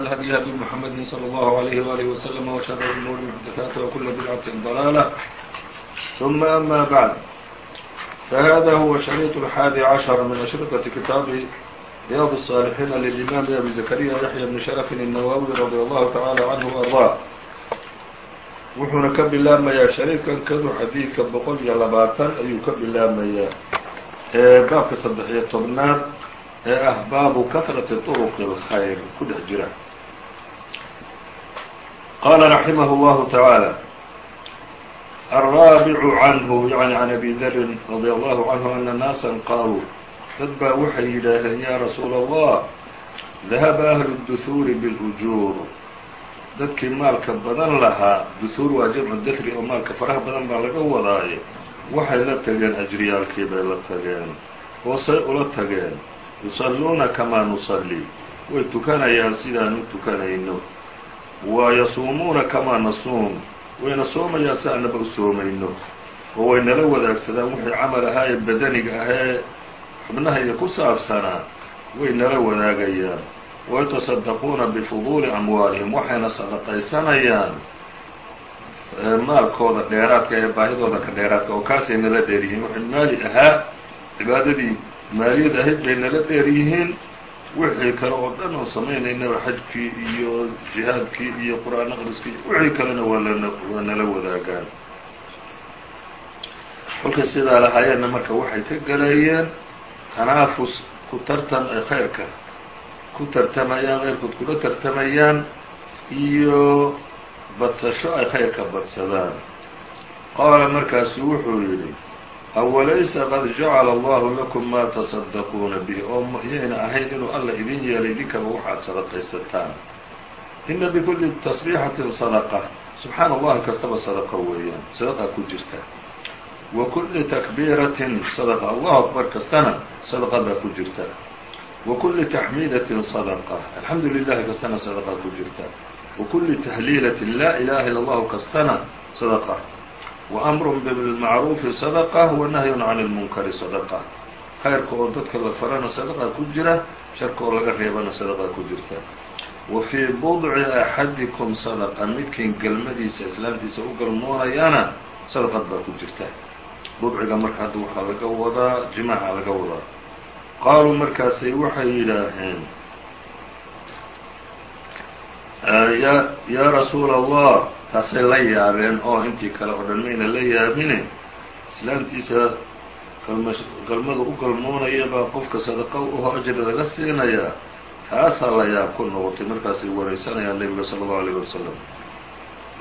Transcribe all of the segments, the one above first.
هدي هدي محمد صلى الله عليه وآله وسلم وشر الأمور محدثاتها وكل بدعة ضلالة ثم أما بعد فهذا هو الشريط الحادي عشر من أشرطة كتاب رياض الصالحين للإمام أبي زكريا يحيى بن شرف النووي رضي الله تعالى عنه وأرضاه wuxuuna ka bilaabmayaa shariidkan kadu xadiidka boqol iyo labaatan ayuu ka bilaabmayaa ee baabka saddex iyo tobnaad ee ah baabu kahrati طرqi الkhayr ku dhex jira qala raximah اllahu taعaalى الraabicu canhu yani can abi darin radi allahu canhu ana naasa qaaluu dad baa waxay yidhaaheen ya rasuula allah dahaba ahlu الduhuuri bاlujuur dadkii maalka badan lahaa duhuur waa jamcu dahri oo maalka faraha badan baa laga wadaaye waxay la tageen ajriyaalkii bay la tageen oo say ula tageen yusalluuna kamaa nusallii way tukanayaan sidaan u tukanayno wa yasuumuuna kamaa nasuum wayna soomayaan si annaba u soomayno oo way nala wadaagsadaan wixii camal ahaa ee badaniga ahee xubnahayga ku saabsanaa way nala wadaagayaan wayatasaddaquuna bifuduuli amwaalihim waxayna sadaqaysanayaan maalkooda dheeraadka ee baahidooda ka dheeraadka oo kaasay nala dheer yihiin waxay maali ahaa cibaadadii maaliyad ahayd bay nala dheer yihiin wixii kale oo dhan oo samaynaynaba xajkii iyo jihaadkii iyo qur'aan aqriskii wixii kalena waa waa nala wadaagaan. Kolkay sidaa lahaayeenna marka waxay ka galeeyeen tanaafus ku tartan ay khayrka ku tartamayaan keyrkood kula tartamayaan iyo badsasho ay khayrka badsadaan. Qaala markaasu wuxuu yidhi awalaysa qad jacala allahu lakum maa tasaddaquuna bihi oo miyayna ahayn inuu alla idin yeelay idinkaba waxaad sadaqaysataan ina bikulli tasbiixatin sadaqa subxaana allahi kastaba sadaqa weeyaan sadaqa ku jirta wa kulli takbiiratin sadaqa allahu akbar kastana sadaqa baa ku jirta wa kulli taxmiidatin sadaqa alxamdu lilahi kastana sadaqa ku jirta wa kulli tahliilatin laa ilaha illa allahu kastana sadaqa وأmr bالmacruufi صadqة وnahy can الmunkari صadqة khayrka oo dadka la farana sadqa ku jira sharka oo laga reebana sadqa ku jirta wa fii budci axadikum sadqa midkiin gelmadiisa islaamtiisa u galmoonayana sadqad baa ku jirta budciga marka hadda waxaa laga wadaa jimaaca laga wadaa qaaluu markaasay waxay yidhaaheen ya rasuula الlah taasay la yaabeen oo intii kale oo dhan mayna la yaabine. Islaamtiisa galmada u galmoonaya baa qofka sadaqa uho ajri laga siinayaa taasaa la yaab ku noqotay markaasay waraysanayaan nebiga sala allahu alayh wasalam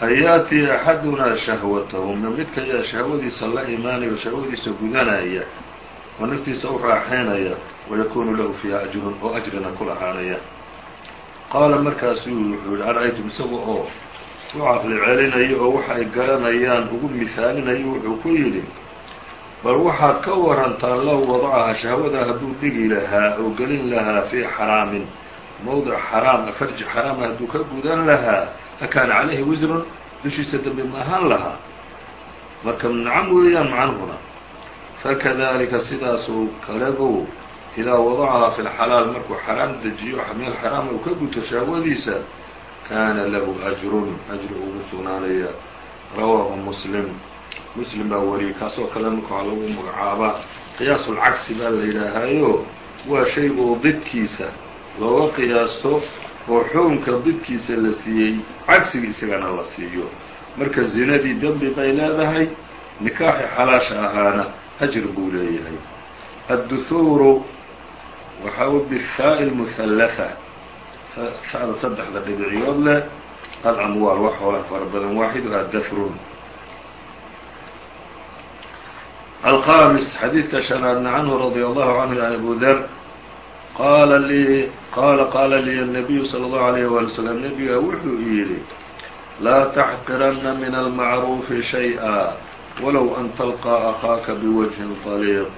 ayaatii axadunaa shahwatahu ma midka yaa shahwadiisa la imaanaya oo shahwadiisa gudanaya oo naftiisa u raaxaynaya wayakuunu lahu fiiha ajrun oo ajrina ku lahaanaya qaala markaasuu wuxuu yihi ara-aytum isaga oo u caqli celinayo oo waxa ay garanayaan ugu mihaalinayo wuxuu ku yidhi bal waxaad ka warantaan low wadacaha shahwada hadduu dhigi lahaa oo gelin lahaa fii xaraamin mowdic xaraam farji xaraama hadduu ka gudan lahaa akaana calayhi wisrun dushiisa dembi ma ahaan lahaa. Marka nacam weeyaan macnuhuna fakadalika sidaasuu kalebu idaa wadacahaa fi lxalaal markuu xaraam dejiyo meel xaraama uu ka guto shahwadiisa kaana lahu ajrun ajri ugu sugnaanaya. Rawaahu muslim. Muslim baa wariyey kaasoo kale marka waxaa lagu magacaabaa qiyaasulcagsi baa la yidhaahaayo. Waa shay oo didkiisa looga qiyaasto oo xukunka didkiisa la siiyey cagsiga isagana la siiyo. Marka zinadii dembi bay leedahay nikaaxi xalaasha ahaana ajr buu leeyahay. Adduhuuru waxa u bihaa'i lmuhallaha sada saddexda dhibiciyood leh alamwaal wax hoola fara badan waaxiduhaa dafrun alkhamis xadiidka shanaadna canhu radia allahu canhu can abu der qaala lii qaala qaala liya الnabiyu salى اllahu alayh wali slam nebiga wuxuu yidhi laa taxqiranna min almacruufi shay-a walow an talqaa akhaaka biwajhin طaliiq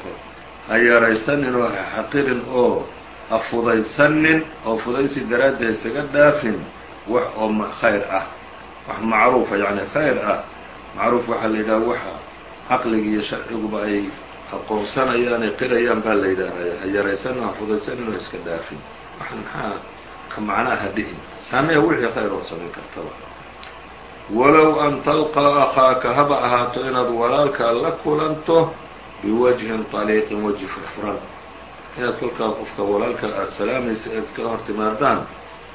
ha yaraysanin oo ha xaqirin oo ha fudaysanin oo fudaysi daraaddeed isaga dhaafin wax oo khayr ah. Wax macruufa yacni khayr ah. Macruuf waxaa la yidhaha waxa caqliga iyo sharciguba ay aqoonsanayaan ay qirayaan baa la yidhaahaya ha yaraysanin ha fudaysanin oo iska dhaafin wax maxaa ka macnaa ha dhihin? Samee wixii khayr oo samayn kartaba walow an talqaa akhaaka haba ahaato inaad walaalkaa la kulanto biwajhin طaliiqin wajhi furfuran inaad kolkaa qofka walaalka aada salaamaysa eed iska hor timaadaan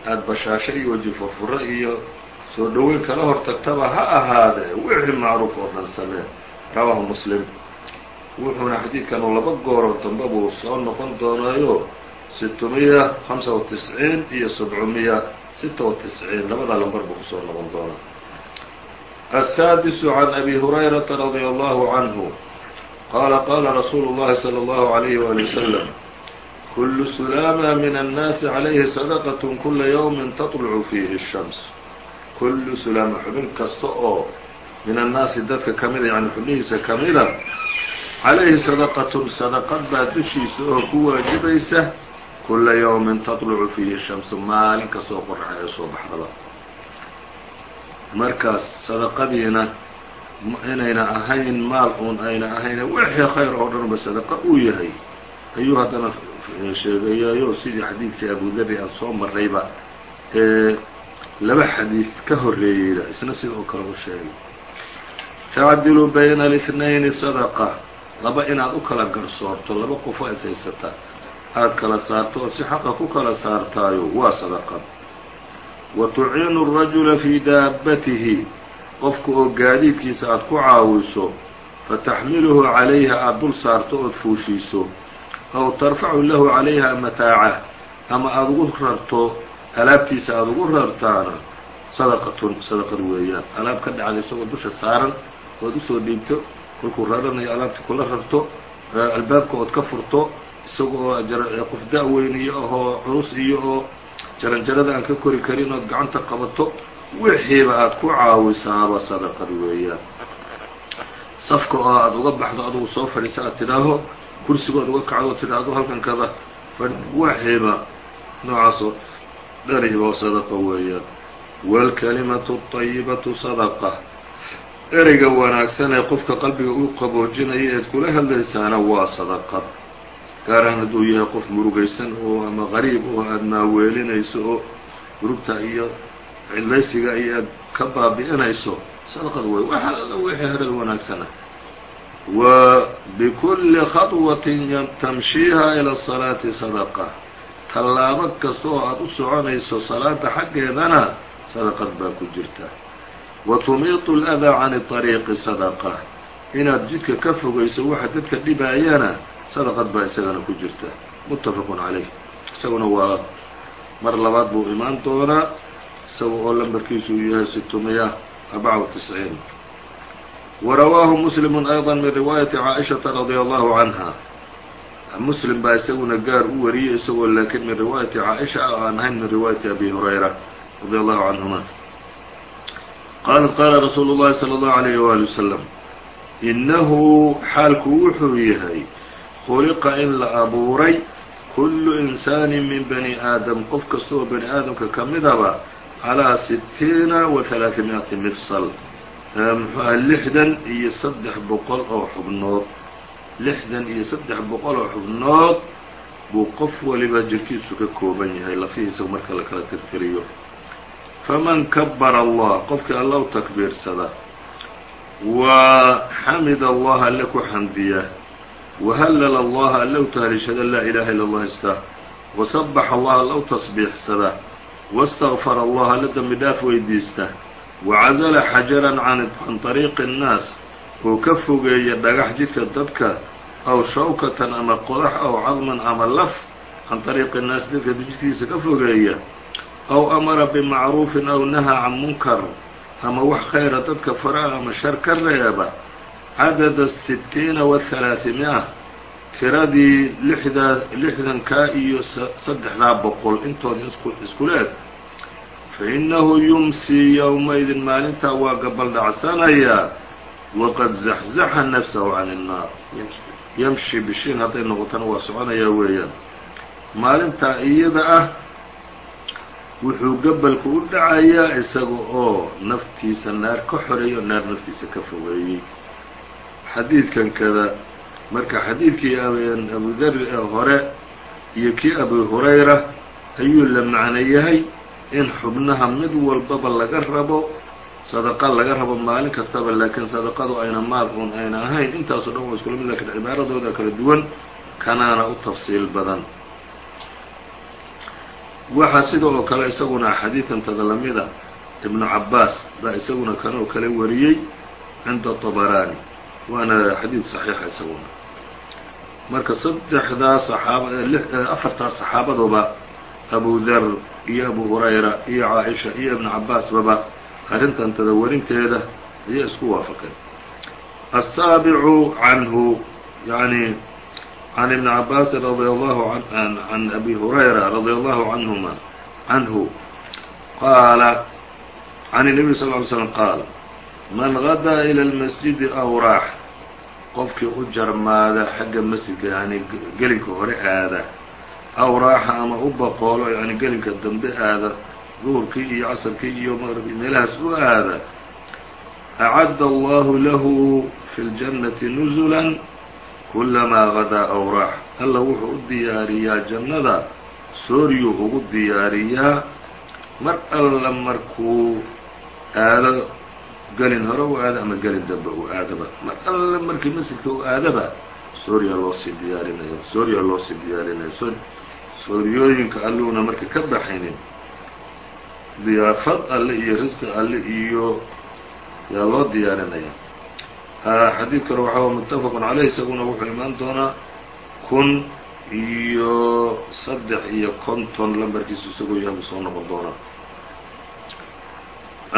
aada bashaasho iyo weji furfuro iyo soo dhoweyn kala hor tagtaba ha ahaadee wixii macruuf oo dhan samee rawaahu muslim wuxuuna xadiidkan oo laba gooroo dambe buu soo noqon doonaayo sitmiya hamsa wa tisciin iyo sabcumiya sita wa tisciin labadaa lambar buu ku soo noqon doonaa aلsaadisu can abi hurayrata radia allahu canhu qaala qaala rasuulu اllahi salى اllahu عalayhi wali wasalam kulu sulaama min annaasi calayhi sadaqat kula ywmi taطlucu fiihi الshams kullu sulaama xubin kasta oo min annaasi dadka ka mida yani xubnihiisa ka mida calayhi sadaqatun sadaqad baa dushiisa oo ku waajibaysa kula yawmin taطlucu fiihi shamsu maalin kastoo qoraxa ee soo baxdaba markaas sadaqadiina inayna ahayn maal uun ayna ahayn wixii khayr oo dhanba sadaqa uu yahay ayuu haddana sheegayayo sidii xadiidkii abudari aan soo marrayba ee laba xadiid ka horreeyeyda isna sida oo kale u sheegay tacdilu bayna اlاثnayni sadaqa laba inaad u kala garsoorto laba qofoo is haysata aad kala saarto ood si xaqa ku kala saartaayo waa sadaqad wa tuciinu الrajula fii daabatihi qofka oo gaadiidkiisa aad ku caawiso fataxmiluhu calayha aada dul saarto ood fuushiiso. Aw tarfacu lahu calayha mataaca ama aada ugu rarto alaabtiisa aada ugu rartaana sadaqatun sadaqad weeyaan. Alaab ka dhacda isagoo dusha saaran ood u soo dhiibto kolkuu raranayo alaabta kula rarto albaabka ood ka furto isaga oo qof da-weyn iyo ahoo culus iyo oo jaranjarada aan ka kori karin ood gacanta qabato wixiiba aada ku caawisaaba sadaqad weeyaan safka oo aada uga baxdo adugu soo fadhiisa aad tidhaaho kursigood uga kacdo tidhaahdo halkan kada wixiiba noocaasoo dhariba sadaqa weeyaan waalkalimatu اطayibatu sadaqa. Ereyga wanaagsan ee qofka qalbiga u qaboojinaya eed kula hadlaysaana waa sadaqad gaaraan hadduu yahay qof murugaysan oo ama qariib oo aada maaweelinayso oo murugta iyo cidlaysiga iyo aad ka baabi'inayso sadaqad wey waxa alla wixii hadal wanaagsana wa bikulli khaطwatin tamshiiha ila الsalaati sadaqa tallaabo kasta oo aada u soconayso salaada xaggeedana sadaqad baa ku jirta wa tumiitu اlأdaa cani طariiqi sadaqa inaad jidka ka fogayso waxa dadka dhibaayana sadaqad baa isagana ku jirta muttafaqun calayh isaguna waa mar labaad buu imaan doonaa isaga oo lambarkiisu uu yahay situmiya arbaca wa tisciin wa rawaahu muslimu ayضa min riwaayati caaishaةa radia allahu canha muslim baa isaguna gaar u wariyey isagoo laakiin min riwaayati caaisha ah aan ahayn min riwaayati abi hurayra radia allahu canhuma qaalat qaala rasuulu اllahi salى اllahu عalayh wali wasalam inahu xaalku wuxuu yahay khuliqa in la abuuray kullu insaani min bani aadam qof kasta oo bani aadamka ka midaba calaa sitiina wa halaaثimiati mifsal muxuu aha lixdan iyo saddex boqol oo xubnood lixdan iyo saddex boqol oo xubnood buu qof waliba jirkiisu ka kooban yahay lafihiisa marka la kala tirtiriyo faman kabara allah qofkii alla u takbiirsada wa xamida allaha alle ku xamdiya wahallala allaha alle u tahlishada laa ilaha illa allah ista wasabaxa allaha alle u tasbiixsada wastakfara allaha alle dembi dhaaf weydiista wacazala xajaran can طariiqi الnaas oo ka fogeeya dhagax jidka dadka aw shawkatan ama qodax aw cadman ama laf can طariiqi الnaas dadka jidkiisa ka fogeeya aw amara bimacruufin aw nahaa can munkar ama wax khayra dadka fara ama shar ka reeba cadada sitiina wahalaaثimi'a tiradii lixdaa lixdankaa iyo saddexdaa boqol intooda iskula eg fainahu yumsii yowmaidin maalintaa waa gabal dhacsanayaa waqad zaxzaxa nafsahu can الnaar yamshi bishiin hadday noqotana waa soconayaa weeyaan. Maalintaa iyada ah wuxuu gabalku u dhacayaa isaga oo naftiisa naar ka xoreeyo naar naftiisa ka fogeeyey. Xadiidkan kada marka xadiidkii abudari ee hore iyo kii abi hurayra ayuu la macno yahay in xubnaha mid walbaba laga rabo sadaqa laga rabo maalin kastaba laakiin sadaqadu ayna maal un ayna ahayn. Intaasoo dhan waa iskula mid laakiin cibaaradooda kala duwan kanaana u tafsiil badan. Waxaa sida oo kale isaguna xadiidantada lamida ibnu cabaas baa isaguna kanoo kale wariyey cinda طabaraani waana xadiid صaxiixa isaguna marka saddexdaa saxaaba afartaa saxaabaduba abu dar iyo abu hurayra iyo caaisha iyo ibnu cabaasbaba arrintan tada warinteeda ayaa isku waafaqeen asaabicu canhu yani can ibni cabaasin radia allahu can abi hurayra radia allahu canhuma canhu qaala can الnabiy sal ly slm qaal man gadaa ila almasjidi aw raax qofkii u jarmaada xagga masjidka yani gelinka hore aada. Aw raaxa ama u baqoolo yani gelinka dambe aada. Duhurkii iyo casarkii iyo maqribkii meelahaas u aada. Acadda allahu lahu fi ljannati nusulan kulamaa gadaa aw raax alla wuxuu u diyaariyaa jannada sooryuu ugu diyaariyaa. Mar alla markuu aado gelin hore u aado ama gelin dambe uu aadaba. Mar alle markii masjidka u aadaba sooriya loosii diyaarinayo sooriya loosii diyaarinayo. So sooriyooyinka alluuna marka ka baxaynin diyaafad alle iyo risqi alle iyo yaa loo diyaarinaya xadiid kale waxaa muttafaqun caleyh isaguna wuxuu imaan doonaa kun iyo saddex iyo konton lambarkiisu isagoo yahay buu soo noqon doonaa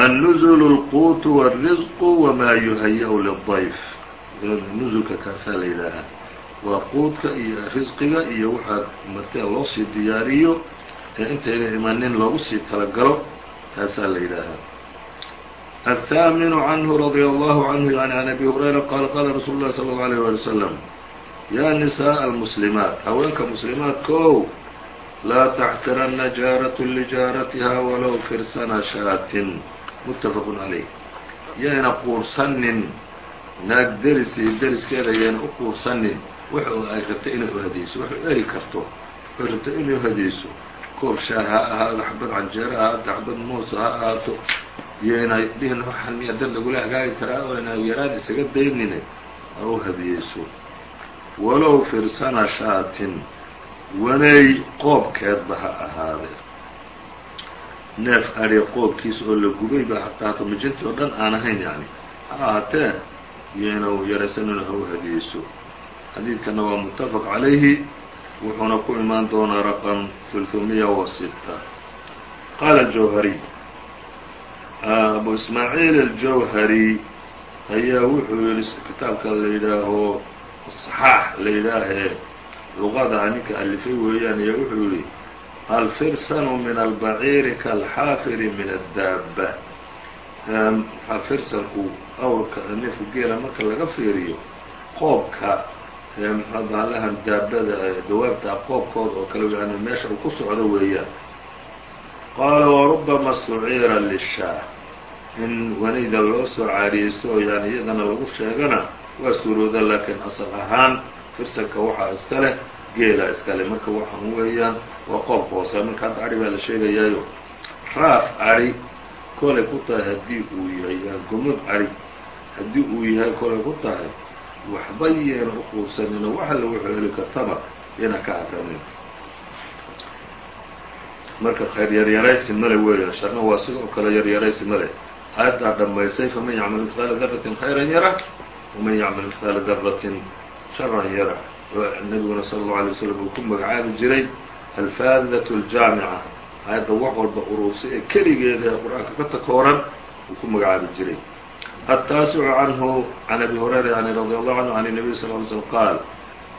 النزل الquut والرزق وma يuhayأ للضayf nزulka kaasaa la yidhaahaa waa quudka iyo risqiga iyo waxaa martida loo sii diyaariyo ee intayna imanin loogu sii talagalo kaasaa la yidhaahaa الثامن عنه رضي الله عنه يعني عن أبي هريرة قال قال رsuل الlه صلى الله عليه ولي وسلم يا نساء المسلمaaت haweenka مسلمaaتkow laa تxtirana jaaraة لjaaratiha walow firsana shaatin muttafaqun calayh yayna quursanin naag derisi deriskeeda yayna u quursanin waxa ay rabta inay u hadiyeyso waxay eri karto. Waxay rabta inay u hadiyeyso koob shaah ha ahaado xabad canjeero ha ahaato xabad muusa ha ahaato. Yaynay dhihin waxaan miya dad lagula hagaagi karaa oo ina yaraad isaga daynine. Ha u hadiyeyso walow firsana shaatin. Wanay qoobkeedba ha ahaadee neef adhi qoobkiisa oo la gubay baa xataa hata oo dhan aan ahayn yani ha ahaatee iyo inuu yarasanuna ha u hadiyeyso. Xadiidkana waa muttafaq calayhi wuxuuna ku imaan doonaa raqam ثulثumiya wasita qaala aljawhari abu ismaaciil aljawhari ayaa wuxuu yihi kitaabka la yidhaaho saxaax la yidhaahee luqada ninka alifay weeyaan ayaa wuxuu yihi alfirsanu min albaciiri kaalxaafiri min addaaba firsanku awrka neefka geela marka laga fiiriyo qoobka mxuadaalahan daabada dawaabta qoobkooda oo kale yani meesha uu ku socdo weeyaan qaala warubama stuciira lishaah in wanida loo soo caariyeysto oo yani iyadana lagu sheegana waa suurooda laakiin asal ahaan firsanka waxaa iska leh geela iska leh marka waxaan weeyaan waa qoobka hoose marka hadda adhi baa la sheegayaayo raaf adhi kolay ku tahay haddii uu yahay gomod adhi haddii uu yahay kolay ku tahay waxba yeena u quursanino wax alle wuxuu heli kartaba yana ka haranin marka khayr yaryaraysi male weeyaan sharna waa sidoo kale yaryaraysi male aayaddaa dhammaysay faman yacmal mithqaala daratin khayran yara waman yacmal mithqaala daratin sharan yara nebiguna sala allau alay wasalam uu ku magacaabi jiray alfaadat aljaamica aayadda wax walba uruursa ee keligeeda ee qur-aanka ka takooran uu ku magacaabi jiray التاaسع عنه عن أبي هريرة يعني رضي الله عنه عن النبي صلى اه عليه وسلم قال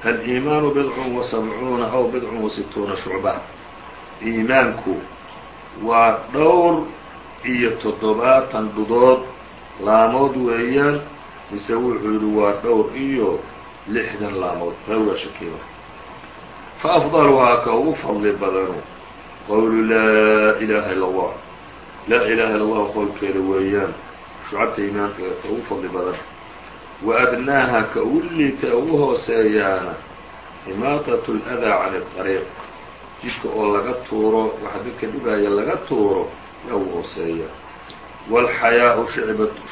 الإيمان بضع وسبعuuنa أو بضع وستuuنa شhuعبة iimaanku waa dhowr iyo toddobaatan dhudood laamood weeyaan mise wuxuu yihi waa dhowr iyo lixdan laamood qawla shakiiba fa afdaluhaa ka ugu fadli badanu qowlu laa ilaaha illa allah laa ilaaha illa allahu qowlkeeda weeyaan shucabta iimaankaga ka ugu fadli badan wa adnaaha ka ugu liita ugu hooseeyaana imaatatl adaa can اqariiq jidka oo laga tuuro waxa dadka dhibaya laga tuuro yaa ugu hooseeya wاlxayaau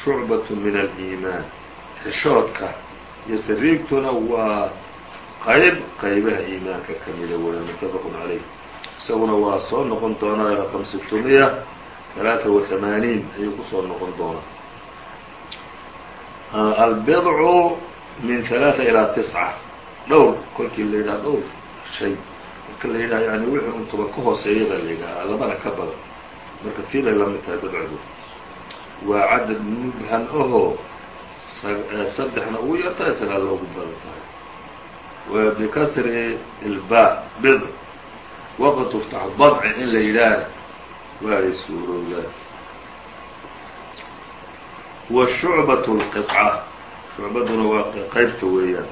shucbatun min aliimaan xishoodka iyo sariigtuna waa qayb qaybaha iimaanka ka mida weya mutafaqun calayh isaguna waa soo noqon doonaa raqam sitmiya talaata wa hamaaniin ayuu ku soo noqon doonaa albidcu min ثalaثa ilaa tisca dhowr kolkii la yidhaha dhowr shay marka la yidhaha yani wixii un ka hooseeya baa la yidhahaa labana ka badan marka tii bay tahay bidcadu waa cadad mubhan oho saddexna ugu yartahay sagaal loogu badan tahay wa bikasri ilba bidc waqad tuftax badci in la yidhaahna waa ay suurowdaan washucbaة اlqiطca shucbaduna waa qaybta weeyaan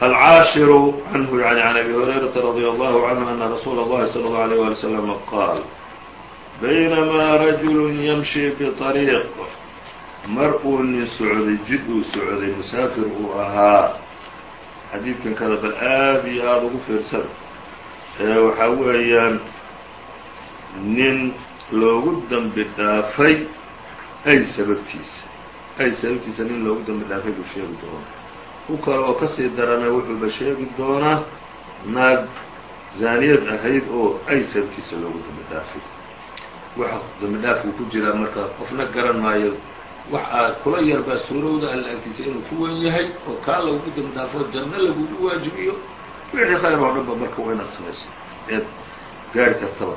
alcaashiru canhu yani can abi hurayrata radي allahu canhu ana rasuula اllahi salى اllahu alيه wali slm qaal baynamaa rajulu yamshi biطariiq mar uu nin socday jid uu socday musaafir uu ahaa. Xadiidkan kada bal aad iyo aada ugu fiirsan. Ee waxaa weeyaan nin loogu dembi dhaafay ay sababtiisa. Ay sababtiisa nin loogu dembi dhaafay buu sheegi doonaa. Ku kale oo ka sii darana wuxuuba sheegi doonaa naag zaaniyad ahayd oo ay sababtiisa loogu dembi dhaafay. Waxa dembi dhaafku ku jiraa marka qofna garan maayo waxaa kula yar baa suurowda alla agtiisa inuu ku wen yahay oo kaa lagugu dembi dhaafo janno lagugu waajibiyo. Wixii khayr oo dhan ba marka waa inaad samayso eed gaari kartaba.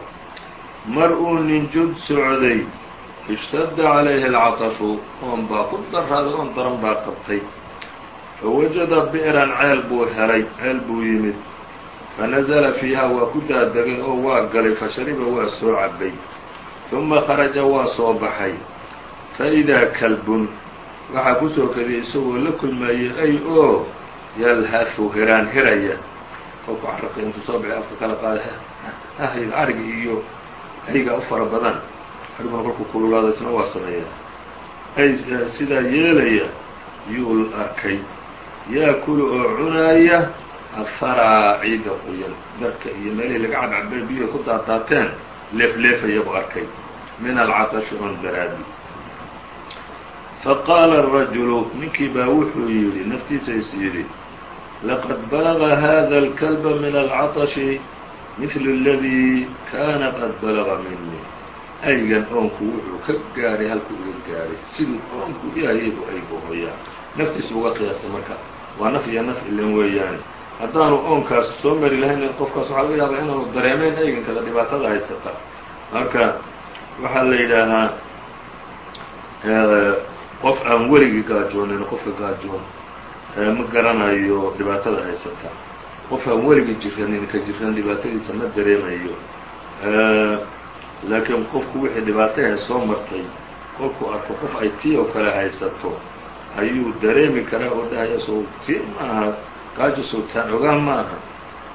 Mar uu nin jud socday ishtadda calayhi alcatashu oon baa ku daraaday oon daran baa qabtay. Fawajada bi'ran ceel buu helay ceel buu yimid. Fanazala fiiha waa ku daadegay oo waa galay fashariba waa soo cabay uma kharaja waa soo baxay faidaa kalbun waxaa ku soo kadiyay isagoo la kulmaayey ay oo yalhafu hiraan hiraya. Kolku carabka intuu soo baxay afka kala qaada ahyd arigi iyo ayga u fara badan. Ariguna kolkuu kululaada isna waa sameeyaa. Ay sidaa yeelaya yuu arkay. Yaakulu oo cunaaya afaraa ciidda qoyan darka iyo meelihii laga cadcabay biyuhi ku daadaateen leefleefaya buu arkay. Min alcatashi on daraadi faqaala الrajulu ninkii baa wuxuu yidhi naftiisa is yidhi laqad balaga hada اlkalba min alcaطashi mihlu اladii kaana qad balaga minii aygan oonku wuxuu ka gaadhay halkuu iga gaadhay siduu oonku yahayebu aygu hoyaa naftiisu uga qiyaastay marka waa naf iyo naf ilan weeyaane haddaanu oonkaas soo mari lahayn qofkaas waxaa laga yaabaa inaanu dareemayn aygankada dhibaatada haysata marka waxaa la yidhaahaa qof aan weligii gaajoonin qofka gaajoon ma garanayo dhibaatada haysata. Qof aan weligii jiranin ka jiran dhibaatadiisa ma dareemayo. Laakiin qofku wixii dhibaataha soo martay kolkuu arko qof ay tii oo kale haysato ayuu dareemi karaa oo dhahaya sow tii maaha gaajo sowtaan ogaan maaha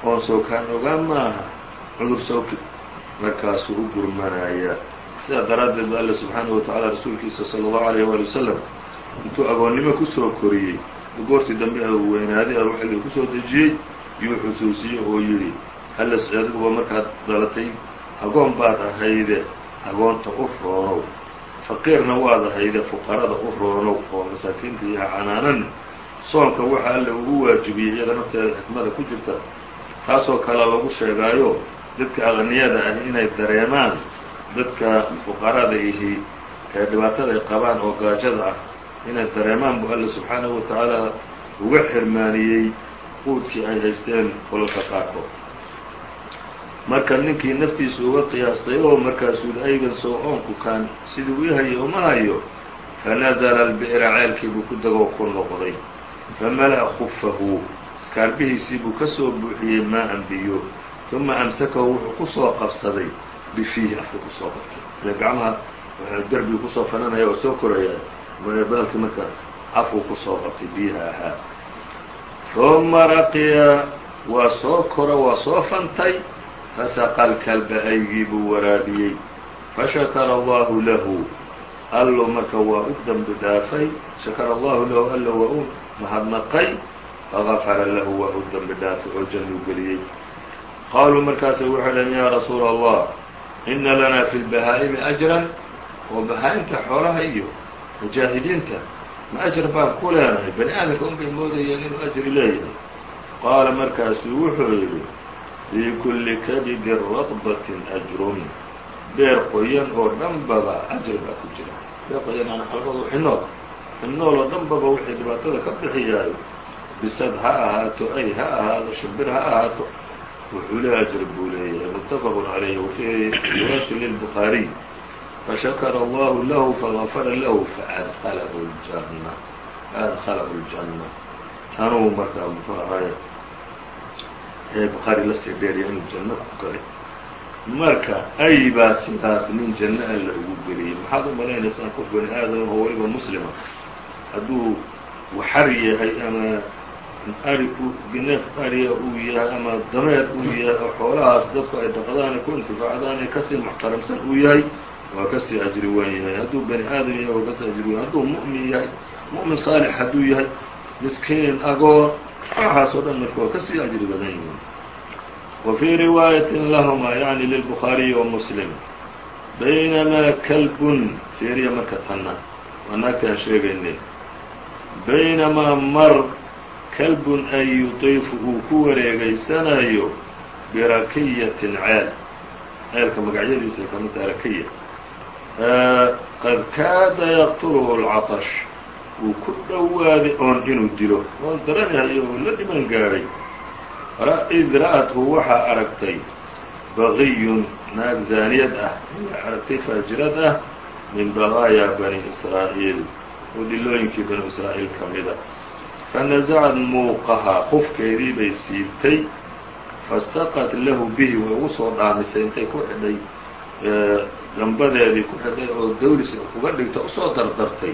oon sowkaan ogaan maaha cudur sowki markaasuu u gurmanaya sidaa daraaddeed ba alla subxaanahu wa tacaala rasuulkiisa sala allahu alayh waali wasalam intuu agoonnimo ku soo koriyey goortii dambe u weynaaday a waxigii ku soo dejiyey yuu xusuusiyey oo yidhi hallas adiguba markaad dalatay agoon baad ahayde agoonta u roonow. Faqiirna waad ahayde fuqarada u roonow oo masaakiinta iyo canaanan. Soonka waxa alle ugu waajibiyey iyada nafteeda xikmada ku jirta taasoo kale lagu sheegaayo dadka aqniyada ah inay dareemaan dadka fuqarada ihi ee dhibaatada ay qabaan oo gaajada ah inay dareemaan buu alle subxaanahu wa tacaala uga xirmaaniyey quudkii ay haysteen kolalka qaarkood. Marka ninkii naftiisa uga qiyaastay oo markaasuu aygan soo oonku kaan siduu i hayo uma hayo fanazla albi'ra ceelkii buu ku dagoo ku noqday famala'a kufahu iskaarbihiisii buu ka soo buuxiyey maa'an biyo uma amsakahu wuxuu ku soo qabsaday bifiihi afku ku soo qabtay ile gacmaha derbigu ku soo fananaya oo soo koraya baalkii marka afku ku soo qabtay biyaha ahaa uma raqiya waa soo koro waa soo fantay fasaqa lkalba aygii buu waraabiyey fashakara allahu lahu allo marka waa u dembi dhaafay shakara allahu lahu alla waa u mahadnaqay fagafara lahu waa u dembi dhaafay oo jannuu geliyey qaaluu markaasay waxay dhaheen yaa rasuula allah ina lanaa fi lbahaa'imi ajran oo bahaa-imta xoolaha iyo mujaahidiinta ma ajr baan ku leenahay bani aadamka un bay moodayeen inuu ajri leeyahay qaala markaasuu wuxuu yidhi fii kulli kabidin radbatin ajrun beer qoyan oo dhanbaba ajri baa ku jira beer qoyan aan xalqadu xinool xinool oo dhanbaba wixii dhibaatada ka bixiyaayo bisad ha ahaato ay ha ahaado shimbir ha ahaato wuxuu le ajr buu leeyahay muttafaqun calayh wafii riwaayati lilbukhaariy fashakara allahu lahu fagafara lahu faadklahu ljanna faadkhalahu ljanna tanuu markaa muxuu ahaaye ee bukhaari la sii dheeriya inuu janno ku galay marka ay baa sidaas nin janno alla ugu geliyey maxaad u malaynaysaan qof bani aadam oo weliba muslima hadduu waxar yahay ama ari neef ariya uu yahay ama dameer uu yahay oo xoolahaas dadku ay dhaqdaan ay ku intifaacdaan ee ka sii muxtaramsan uu yahay waa ka sii ajri wan yahay hadduu bani aadam yahay waa ka sii ajri wan hadduu mu'min yahay mu'min saalix hadduu yahay miskiin agoon waxaas oo dhan marka waa ka sii ajri badan yihiin wa fii riwaayaةi lahma yaعni lilbukhaariyi wa muslim baynamaa kalbun fiiriya marka tanna waa naagtaan sheegaynay baynamaa mar kalbun ay yutiifu uu ku wareegaysanayo birakiyatin ceel ceelka magacyadiisa ka mid taha rakiya. Qad kaada yaqtulhu اlcaطsh wuu ku dhowaaday oon inuu dilo. Oon daranahayo uu la dhiman gaadhay id ra'athu waxaa aragtay bagiyun naag zaaniyad ah ayaa aragtay faajirad ah min baqaayaa bani israa'iil. Oo dhilooyinkii bani israa'iil ka mida fanasacad muuqahaa qufkeedii bay siibtay fastaqat lahu bihi way ugu soo dhaamisay intay ku xidhay gambadeedii ku xidhay oo dawlis uga dhigta u soo dardartay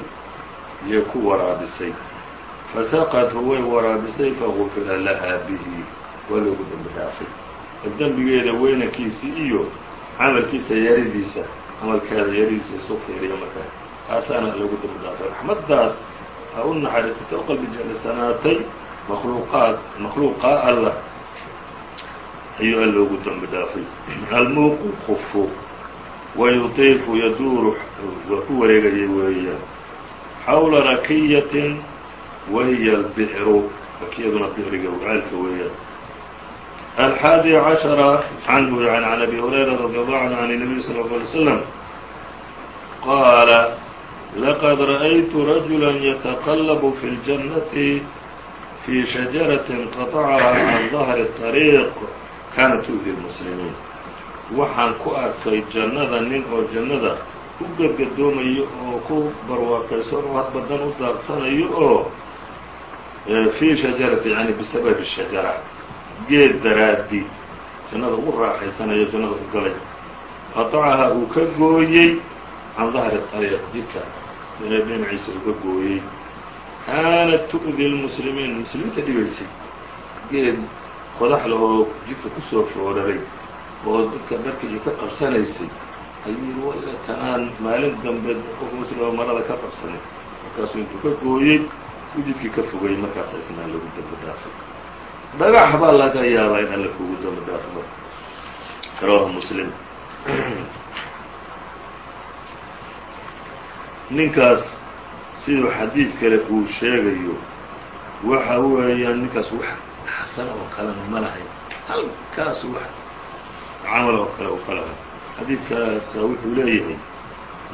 iyay ku waraabisay fasaqathu way waraabisay fagufira lahaa bihi waa loogu dembi dhaafay dembigeeda weynankiisii iyo camalkiisa yaridiisa camalkeeda yaridiisa isu fiiriya markaa taasaana loogu dembi dhaafay raxmaddaas ha u naxariisatay u qalbi jeclisanaatay makhluuqaad makhluuqaa alla ayuu alla ugu dembi dhaafay almuuqu qufu wayutiifu yaduuru waa ku wareegayay weeyaan xawla rakiyatin wahiya albicru rakiyaduna bicriga wacaalka weeyaan الxاadي caشhر عnه عن أbي هريرة رضي الله عنه عن النبي صلى الله عليه وسلم qاaل لقد رأيت رجلا يتقلب في الجنة في شجرة قطعها عن ظهر الطريق. kaana tuufi المسلمين. waxaan ku arkay jannada nin oo jannada u gadgadoomayo oo ku barwaaqaysan oo hadbadan u daaqsanayo oo fii shajarati yani bisababi shajara geed daraadi jannada ugu raaxaysanayo jannada ku galay qatacaha uu ka gooyey can dahri طariiq jidka dhinaciisa uu ka gooyey kaanat tu'di lmuslimiin muslimiinta dhibaysay geed qodax lahoo jidka ku soo fooraray oo dadka dharkii ka qabsanaysay ayuu kanaan maalin dambe qof muslimo marada ka qabsanay. Markaasuu intuu ka gooyey uu jidkii ka fogay. Markaasa isnaa lagu dambi dhaafay dhagax baa laga yaabaa in alla kugu dambi dhaafo rawaahu muslim ninkaas siduu xadiid kale uu sheegayo waxa weeyaan ninkaas wax xasan oo kalena ma lahay halkaas wax camal oo kale u ka lahay xadiidkaasa wuxuu leeyahay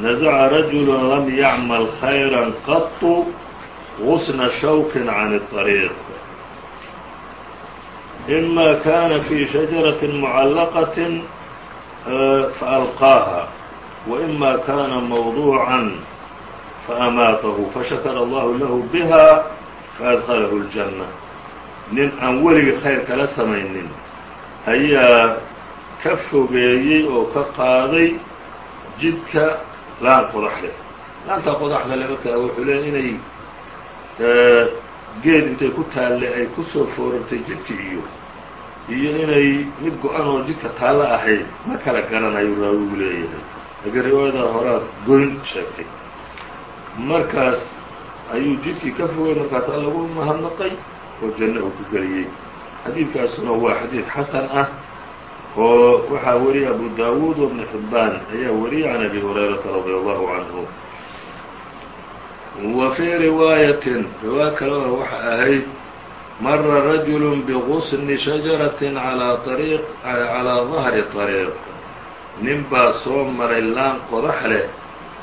naزca rajulu lam yacmal khayra qaطu غusna shawki can الطariiq إma kana fi شhaجaraة mucallaqaة faأlqaaha وإma kana mawduuعا faamaatahu fashakara allahu lahu biha faadkhalahu اljanna nin aan weligii khayr kala samaynin. Ayaa ka fogeeyey oo ka qaaday jidka laan qodaxleh laantaa qodaxda le markaa wuxuu leeya inay eh, geed intay ku taalle ay ku soo foorartay jidka iyo iyo inay mid go-an oo jidka taallo ahayd ma kala garanayo raawugu leeyahay. Laakiin riwaayada horaad goyn sheegtay markaas ayuu jidkii ka fogay markaasa lagu mahadnaqay oo janno uu ku geliyey. Xadiidkaasuna waa xadiid xasan ah oo waxaa weriya abu daawuud o bn xibbaan ayaa weriya can abi hurayrata radi allahu canhu. Wa fii riwaayatin riwaayo kalena waxa ahayd mara rajulu bigusni shajaratin calaa ariiq calaa dahri طariiq nin baa soo maray laan qodax leh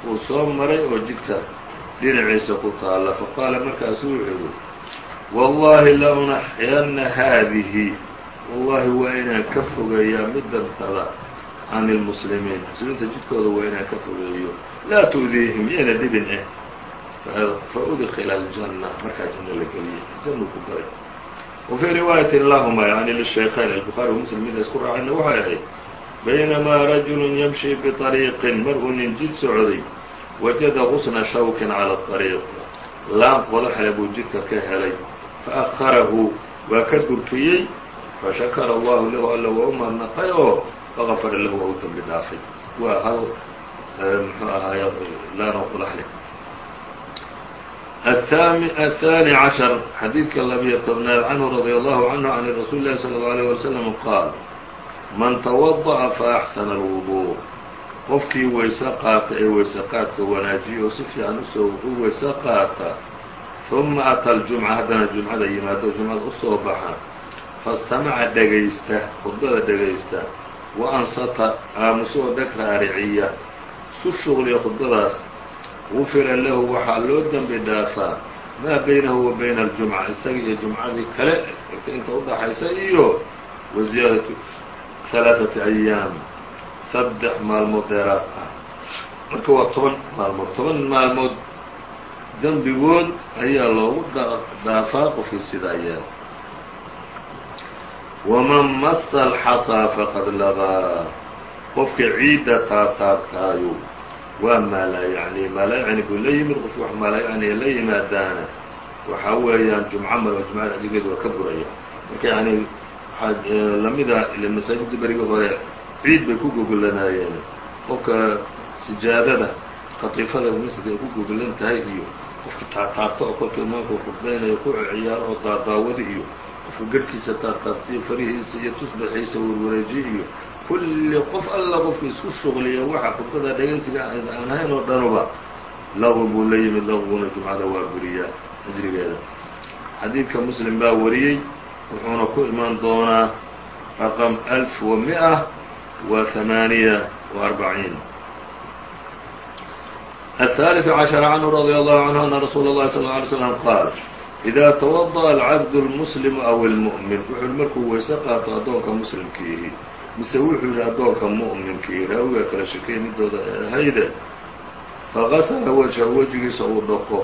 uu soo maray oo jidka dhinaciisa ku taalla. Faqaala markaasuu wuxuu yihi wallahi la unaxyanna haadihi. Wallahi waa inaan ka fogeeyaa midantada can ilmuslimiin muslimiinta jidkooda waa inaan ka fogeeyo. Laa tu'diihim yana dhibin eh. Fa udkila aljanna. Markaa janno la geliyey. Jannuu ku galay. Wa fii riwaayatin lahuma yani lishaykhayn albukhari wa muslim mida isku raacayna waxay ahayd baynamaa rajulu yamshi biطariiqin mar uu nin jid socday wajada gusna shawkin cala طariiq laan qodaxle buu jidka ka helay faأkharahu waa ka durkiyey fashakara allahu lahu alla waa u mahadnaqay oo fagafara lahu waa u dambi dhaafay waa hal muxuu ahaay laano qodaxle الثاني عشhر xadiidka labiyo tobnaad canhu radي allahu canhu can rasuuli اlahi slى الlه عليه وsلم qaal man twadaأa faaxsana اlwuضuء qofkii weyse qaata ee weyse qaadka wanaajiya oo si fiican usoo u weyse qaata ثuma ata اljumca haddana jumcada yimaado jumcada usoo baxa fastamaca dhegaysta khudbada dhegaysta wa ansata aamuso oo dheg raariciya isu shuqliya khudbadaas gufira lahu waxaa loo dembi dhaafaa maa baynahu wa bayna aljumca isaga iyo jumcadii kale inta udhaxaysa iyo wa ziyaadatu halaaثati ayaam saddex maalmood dheeraad ah. Marka waa toban maalmood. Toban maalmood dembigood ayaa loogu dhaafaa qofkii sidaa yeela waman masa alxasaa faqad labaa. Qofka ciidda taataabtaayo waa maalayacni maalayacni buu la yimid qofki wax maalayacniya la yimaadaana waxaa weeyaan jumco mal oo jumcada adigeedu waa ka buraya. Marka yani waxaa lamida ila masaajidda berigi hore ciid bay ku gogolanaayeen qofka sijaadada khatiifada masjidka ay ku gogolan tahay iyo qofka taataabto oo kolka imaamka khudbaynayo ku ciyaaro oo daadaawada iyo qofka garhkiisa taataabtiyo farihiisa iyo tusbaxiisa warwareejiye iyo kulli qof alla qofka isku shuqliya waxa khudbada dhegaysiga aan ahayn oo dhanuba laqwi buu la yimid laqwiguna jumcada waa buriyaa ajrigeeda xadiidka muslim baa wariyey wuxuuna ku imaan doonaa raqam alf wa mi'a wa hamaaniya wa arbaciin الثالث عشر عنه رضي الله عنه أن رsuuل الlhi صلى اه عليه وسلم qاaل إذا توضأ الcبد المسلم أو المؤمن wuxuu markuu weyse qaato addoonka muslimkiihi mise wuxuu yihi addoonka muؤminkiihi raawiga kala shekey midooda ahayde faغasla وجهa wejigiisa uu dhaqo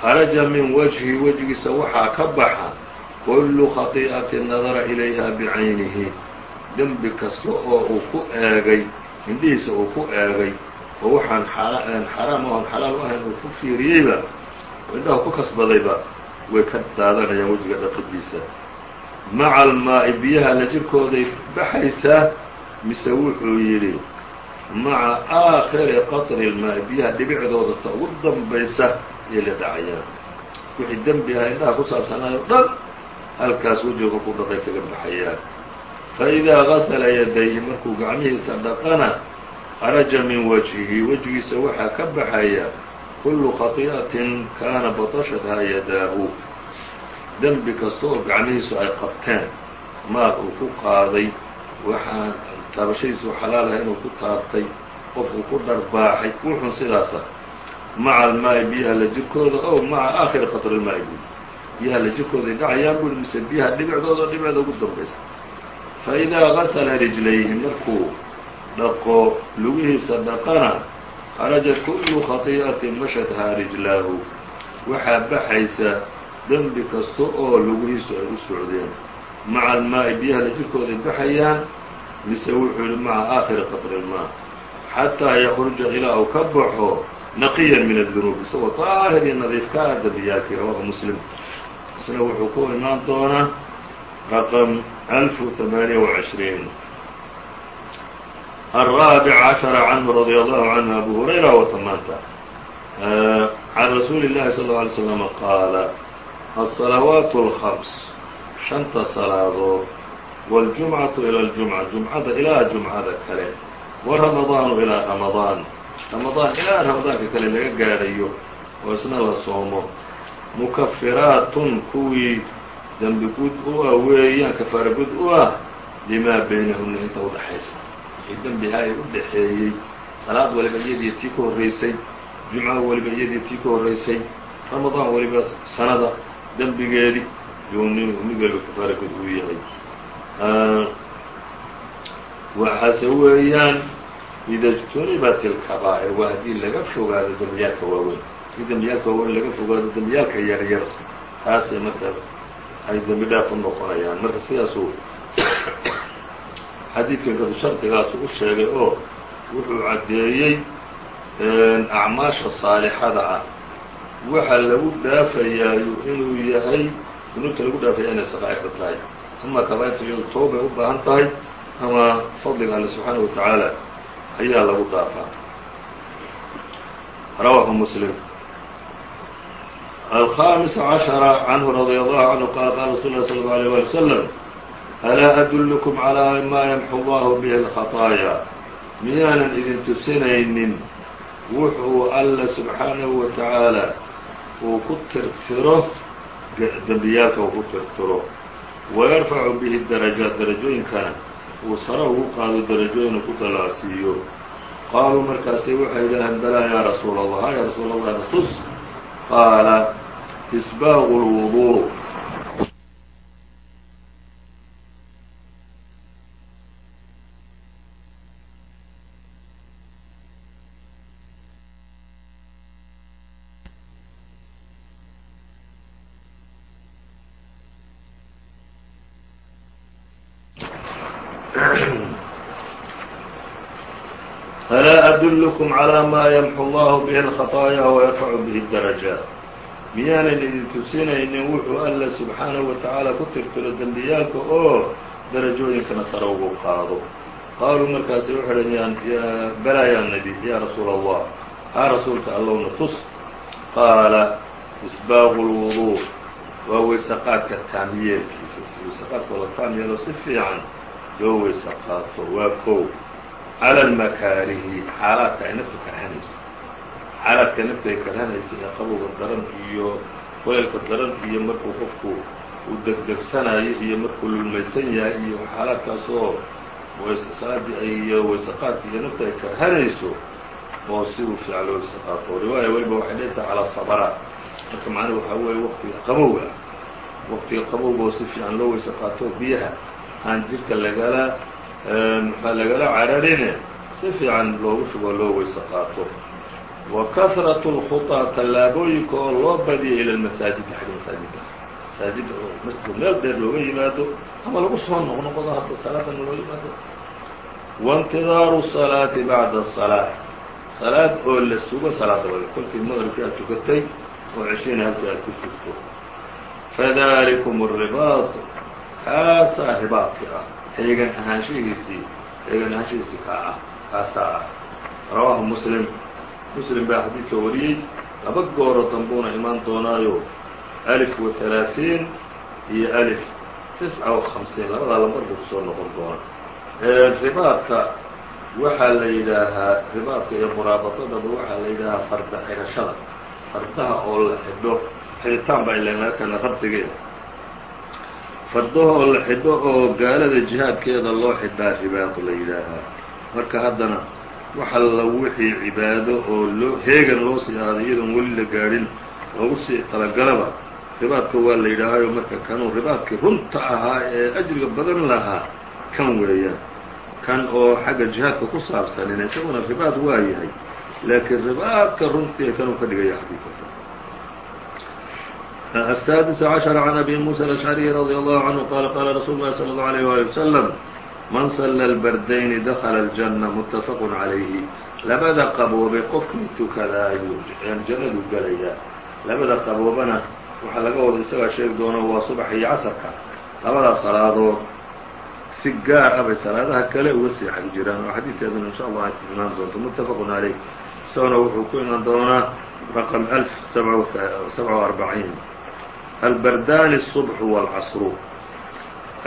kharaجa min وجهi wejigiisa waxaa ka baxa كل خaطيئaة nadara إlayha bcaynihi dembi kasta oo uu ku eegay indhihiisa uu ku eegay oo waxaan xaraam o aan xalaal u ahayn uu ku fiiriyeyba oo indhaha ku kasbadayba way ka daadanayaan wejiga dhaqidiisa maca almaa'i biyaha la jirkooday baxaysaa mise wuxuu yidhi maca aakhiri qatri ilmaa'i biyaha dhibicdooda ta ugu dambaysa ayay la dhacayaan wixii dembi aha indhaha ku saabsanaayo dhan halkaas wejiga kolkuu dhaqay kaga baxayaan fa idaa gasala yadayhi markuu gacmihiisa dhaqana kharaja min wajhihi wejigiisa waxaa ka baxaya kullu khati'atin kaana batashathaa yadaahu. Dembi kasta oo gacmihiisu ay qabteen maal uu ku qaaday waxaan taabashadiisu xalaal ah inuu ku taabtay qofuu ku dharbaaxay wuxun sidaasa maca almaa'i biyaha la jirkooda ow maca aakhiri qatri ilmaa'i buui biyaha la jirkooday dhacayaan buui mise biyaha dhibicdooda oo dhibicda ugu dambaysa fa idaa gasala rijlayhi markuu dhaqo lugihiisa dhaqana kharaja kullu khati'atin mashathaa rijlaahu waxaa baxaysa dembi kasta oo lugihiisu ay u socdeen. Maca almaa'i biyaha la jirkooday baxayaan mise wuxuu yihi maca aakhiri qatri ilmaa xataa yakruja ilaa uu ka baxo naqiyan min adunuub isagoo daahir iyo nadiif ka ah dembiyaalkii rawaahu muslim. Isna wuxuu ku imaan doonaa raqam alfu hamaaniya وacishriin الرابع عشر عنه رضي الله عنه أبو هريرة وتمانta عن رsuuل اللhi صلى الله عليه وسلم qاaل الصلaوaaت الخمس شhanta salaadood wاljumcaةu ilى اljumca jumcada ilaa jumcada kale waramadaanu ilaa ramadaan ramadaan ilaa ramadaanka kale laga gaadhayo oo isna la soomo mukafiraatun kuwii dembi gud u ah weeyaan kafaara gud u ah limaa baynahuna inta udhaxaysa wixii dembiha ay u dhaxeeyey salaad waliba iyadii tii ka horreysay jumca waliba iyadii tii ka horreysay ramadaan waliba sanada dembigeedi yuu nin mid waliba kafaara gud uu yahay waxaase weeyaan ida اjtunibat اlkabaa'ir waa haddii laga fogaado dembiyaalka waaweyn haddii dembiyaalka waaweyn laga fogaado dembiyaalka yar yar taasay marka ay dembi dhaaf u noqonayaan. Marka sidaasuu xadiidkan kadu shardigaasu u sheegay oo wuxuu caddeeyey acmaasha saalixada ah. Waxa lagu dhaafayaayo inuu yahay dunuubta lagu dhaafaya inay saqaa'irka tahay. Ama kabaa'irta iyadu toobay u baahan tahay ama fadliga alle subxaanaه wa ayaa lagu dhaafaa. Rawaahu muslim الخامس عشر عنه رضي الله عنه قال قال رsuل الله صلى الله عليه ولي وسلم أlاa أdلكم عlى ma يمxو الله bه الخطايا miyaanan idin tusinaynin wuxuu alla subxaanahu wa tacaala uu ku tirtiro dembiyaalka uu ku tirtiro wayarfacu bihi darajaat darajooyinkana uu sare ugu qaado darajooyinu ku dalaacsiiyo qaaluu markaasay waxay yidhaaheen balaa yaa rasuula allah ha yaa rasuula allah natus qaala isbaaqu lwuduu dullukum calaa maa yamxu allahu bihi alkhaطaaya wayarfacu bihi darajaat miyaanan idin tusinaynin wuxuu alla subxaanahu watacaala ku tirtiro dembiyaalka oo darajooyinkana sare ugu qaado qaaluu markaasi waxay dhn balaayaanidi yaa rasuula allah haa rasuulka allowna tus qaala isbaaqu lwuduu waa weysaqaadka taamiyeelkiisa si weysaqaadkooda taam yeelo si fiican loo weysaqaato waa kow cala almakaarihi xaalaadka ay naftu karhanayso xaalaadka naftu ay karhanaysa ee qabowga daran iyo kuleelka daran iyo markuu qofku uu degdegsanayo iyo markuu lulmaysan yahay iyo xaalaadkaasoo salaadii iyo weysaqaadka iyo naftu ay karhanayso oo si uu fiican loo weysa qaato riwaaya weliba waxay dhehaysaa calaa sabara marka macnuhu waxaa weeye waqtiga qabowga waqtiga qabowga oo si fiican loo weysa qaato biyaha aan jidhka lagala maxaa lagala cararine si fiican loogu shugoo loo weyse qaato wa kahrat اlkhuطىa tallaabooyinka oo loo badiya ila lmasaajidi xagga masaajidda masaajidda oo masjid meel dheer looga yimaado ama lagu soo noqnoqdo hadda salaadana loo yimaado waاntidaaru الصalaati bacda الصalaaة salaad oo la sugo salaada bada kolkii maqribkii aad tukatay oo ceshiina halkii aad ku sugto fadalikum الribaaط kaasaa ribaadki ah eegan ahaanshihiisii eegan ahaanshihiisii kaa ah kaasaa ah rawaahu muslim. Muslim baa xadiidka wariyey laba gooro dambuuna imaan doonaayo. Alif wa halaaثiin iyo alif. Tisca wa hamsiin labadaa lambar buu ku soo noqon doona ribaadka waxaa la yidhaahaa ribaadka iyo muraabadadaba waxaa la yidhaahaa farda xidhashada fardaha oo la xidho xiditaan baa ilan keena rabdigeeda fardaha oo la xidho oo gaalada jihaadkeeda loo xidhaa ribaado la yidhaahaa marka haddana wax alla wixii cibaado oo loo heegan loo sii aado iyadoon weli la gaadhin loogu sii talagalaba ribaadka waa la yidhaahayo marka kanuu ribaadkii runta ahaa ee ajriga badan lahaa kan weeyaan kan oo xagga jihaadka ku saabsanina isaguna ribaad waa yahay laakiin ribaadka runtii kanuu ka dhigaya xadiidka السادس عشر عن أبي موسى الأشعري رضي الله عنه قال قال رsuل الlhi صلى الله عليه وaلي وسلم man صلى البردين dخل الجنة متفق عaليه labada qaboobay qofkii tukadaayu jannadu gelayaa labada qaboobana waxaa laga wada isagaa sheegi doona waa subax iyo casarka labadaa salaadood si gaar ah bay salaadaha kale uga sii xag jiraan oo xadiidkeeduna in sha allah ay imaan doonto متفق عaليه isagona wuxuu ku imaan doonaa رqم ألف سبعة وأربعين albardani الصبح والcasru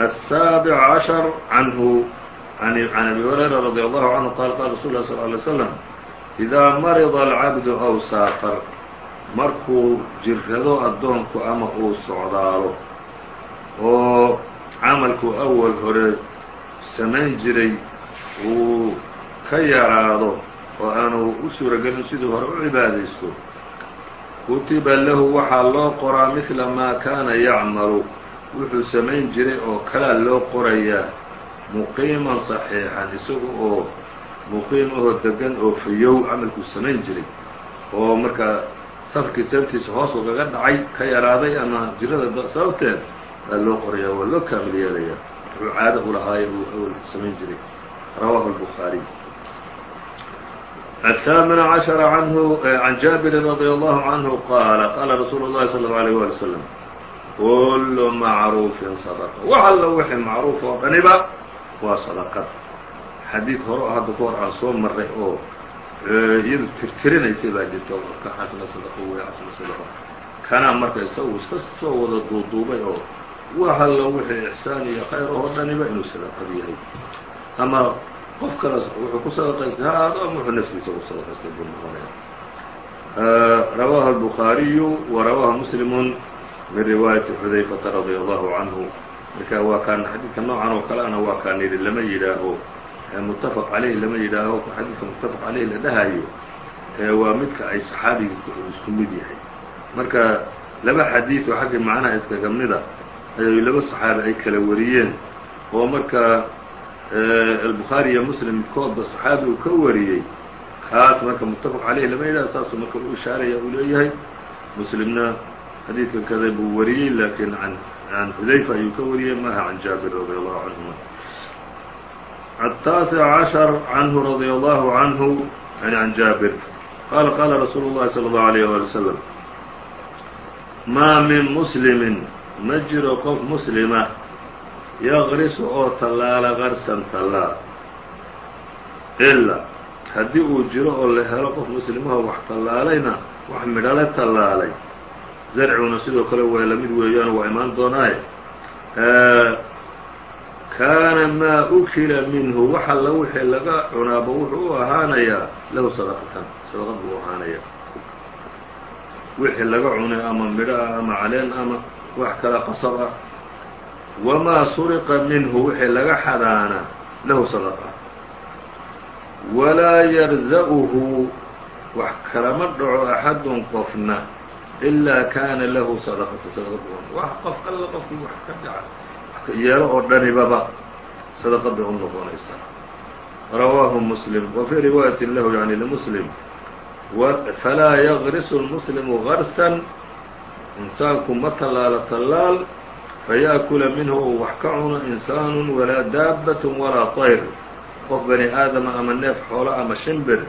السابع عشر عنه عن أبي هريرة رضي الله عنه قال قال رsuل الله صلى اه عليه وسلم إذا مرض العبد أو saafر markuu jirrado addoonku ama uu socdaalo oo camalku awal hore samayn jiray uu ka yaraado oo aanu u suuragelin siduu hore u cibaadaysto kutiba lahu waxaa loo qoraa midla maa kaana yacmalu. Wuxuu samayn jiray oo kalaa loo qorayaa muqiiman saxiixan isaga oo muqiim ahoo degan oo fayow camalkuu samayn jiray oo markaa safarkii sababtiisa hoosu kaga dhacay ka yaraaday ama jirada sababteed baa loo qoraya waa loo kaamil yeelayaa. Wuxuu caado u lahaaye uu awal samayn jiray. Rawaahu albukhaariy الثامن عشر عنه عن جابر رضي الله عنه قال قال رsuuل الlahi صلى الله عليه ولي وسلم كل معروفi صدقة wax allo wixii macruuf oo dhaniba waa صدقad xadiid hore hadda ka hor aan soo maray oo iyadu tirtirinaysay baa jirta ka xasna sadaqo wey xasna sadaqo kanaa marka isagu iska soo wada duuduubay oo wax allo wixii ixsaan iyo khayr oo dhaniba inuu sadaqad yahay ama qof kale wuxuu ku sadaqaystay ha aado ama wuxuu naftiisa ku sadaqaystay buu noqonaya rawaahu الbukhaariyu wa rawaahu muslimu min riwaayati xudayfata radia allahu canhu marka waa kaan xadiidka noocan oo kale ana waa kaan yidhi lama yidhaaho. Mutafaq caleyh lama yidhaaho xadiidka mutafaq caleyh la dhahayo waa midka ay saxaabiga isku mid yahay. Marka laba xadiid oo macnaha iskaga mida ay laba saxaabi ay kala wariyeen. Oo marka albukhaari iyo muslim midkoodba saxaabi uu ka wariyey kaas marka mutafaq caleyh lama yidhaha saasuu marka u ishaaraya uu leeyahay muslimna xadiidkan kada buu wariyey lakin an can xudayfa ayuu ka wariyey maaha can jaabir radi allahu canhuma التaaسع عشر عنه رضي الله عنه يعني عن جابر قال قال رsuuل اللhi صلى الله عليه ولي وسلم mا min مسلم ma jiro qof مسلمa yqris oo tallaala qarsan tallaal. إlا haddii uu jiro oo la helo qof muslimaho wax tallaalayna wax midhale tallaalay. Zarciguna sidoo kale waa la mid weeyaan waa imaan doonaaye. Kaana maa ukila minhu wax alla wixii laga cunaaba wuxuu u ahaanayaa lahu sadaqatan sadaqad buu ahaanaya. Wixii laga cunay ama midho ah ama caleen ama wax kala qasab ah wamaa suriqa minhu wixii laga xadaana lahu sadaqa walaa yarza'uhu wax kalama dhaco axadun qofna ilaa kaana lahu sadaqata sadaqad wax qof alla qofkii wax ka dhaca yeelo oo dhanibaba sadaqad u noqonaysaa rawaahu muslim wa riwaayatin lahu yani limuslim falaa yagrisu lmuslimu garsan insaanku ma tallaalo tallaal fayaakula minhu uu wax ka cuno insaanu walaa daabbat walaa طayr qof bani aadama ama neef xoolo ama shimbir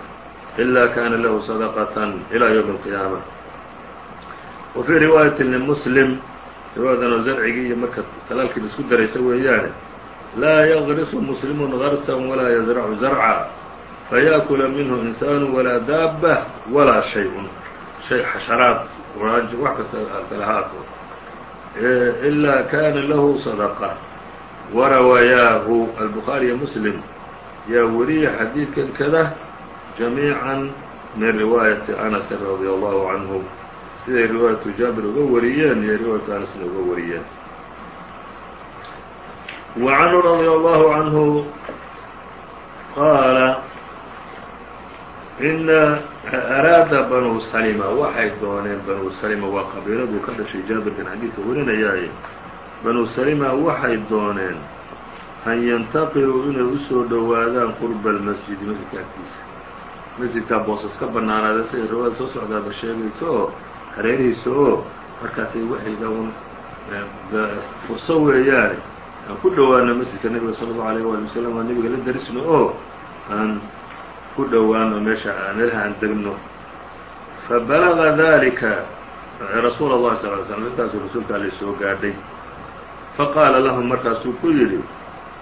ilaa kaana lahu sadaqatan ilaa ywmi اlqiyaama wa fii riwaayatin limuslim riwaayadanoo zarcigii iyo marka talaalkii la isku daraysa weeyaane laa yagrisu muslimun garsan walaa yazracu zarca fayaakula minhu insaanu walaa daaba walaa shay-un shay xasharaad wax kasta kale haato ilaa kana lahu warawayaahu albukhaari iyo muslim yaa weriya xadiidkan kada jamiican min riwaayati anasin radia allahu canhu siday riwaayatu jaabir uga wariyeen iyo riwaayatu anasna uga wariyeen wa canhu radia allahu canhu qaala ina araada banu salima waxay dooneen banu salima waa qabiiladuu ka dhashay jaabirkan xadiidka warinayaaye banu salima waxay dooneen an yantaqiluu inay u soo dhowaadaan qurba almasjidi masjidka agtiisa masjidkaa boosas ka bannaanaada siday riwaayada soo socdaaba sheegayso oo hareerihiisa oo markaasay waxay un furso weeyaane aan ku dhowaano masjidka nebiga sala allahu alayh waali wasalam waa nebiga la darisno oo aan ku dhowaano meesha meelaha aan degno. Fabalaga dalika rasuul اllahi sal ly slm markaasuu rasuulka alle soo gaadhay. Faqaala lahum markaasuu ku yidhi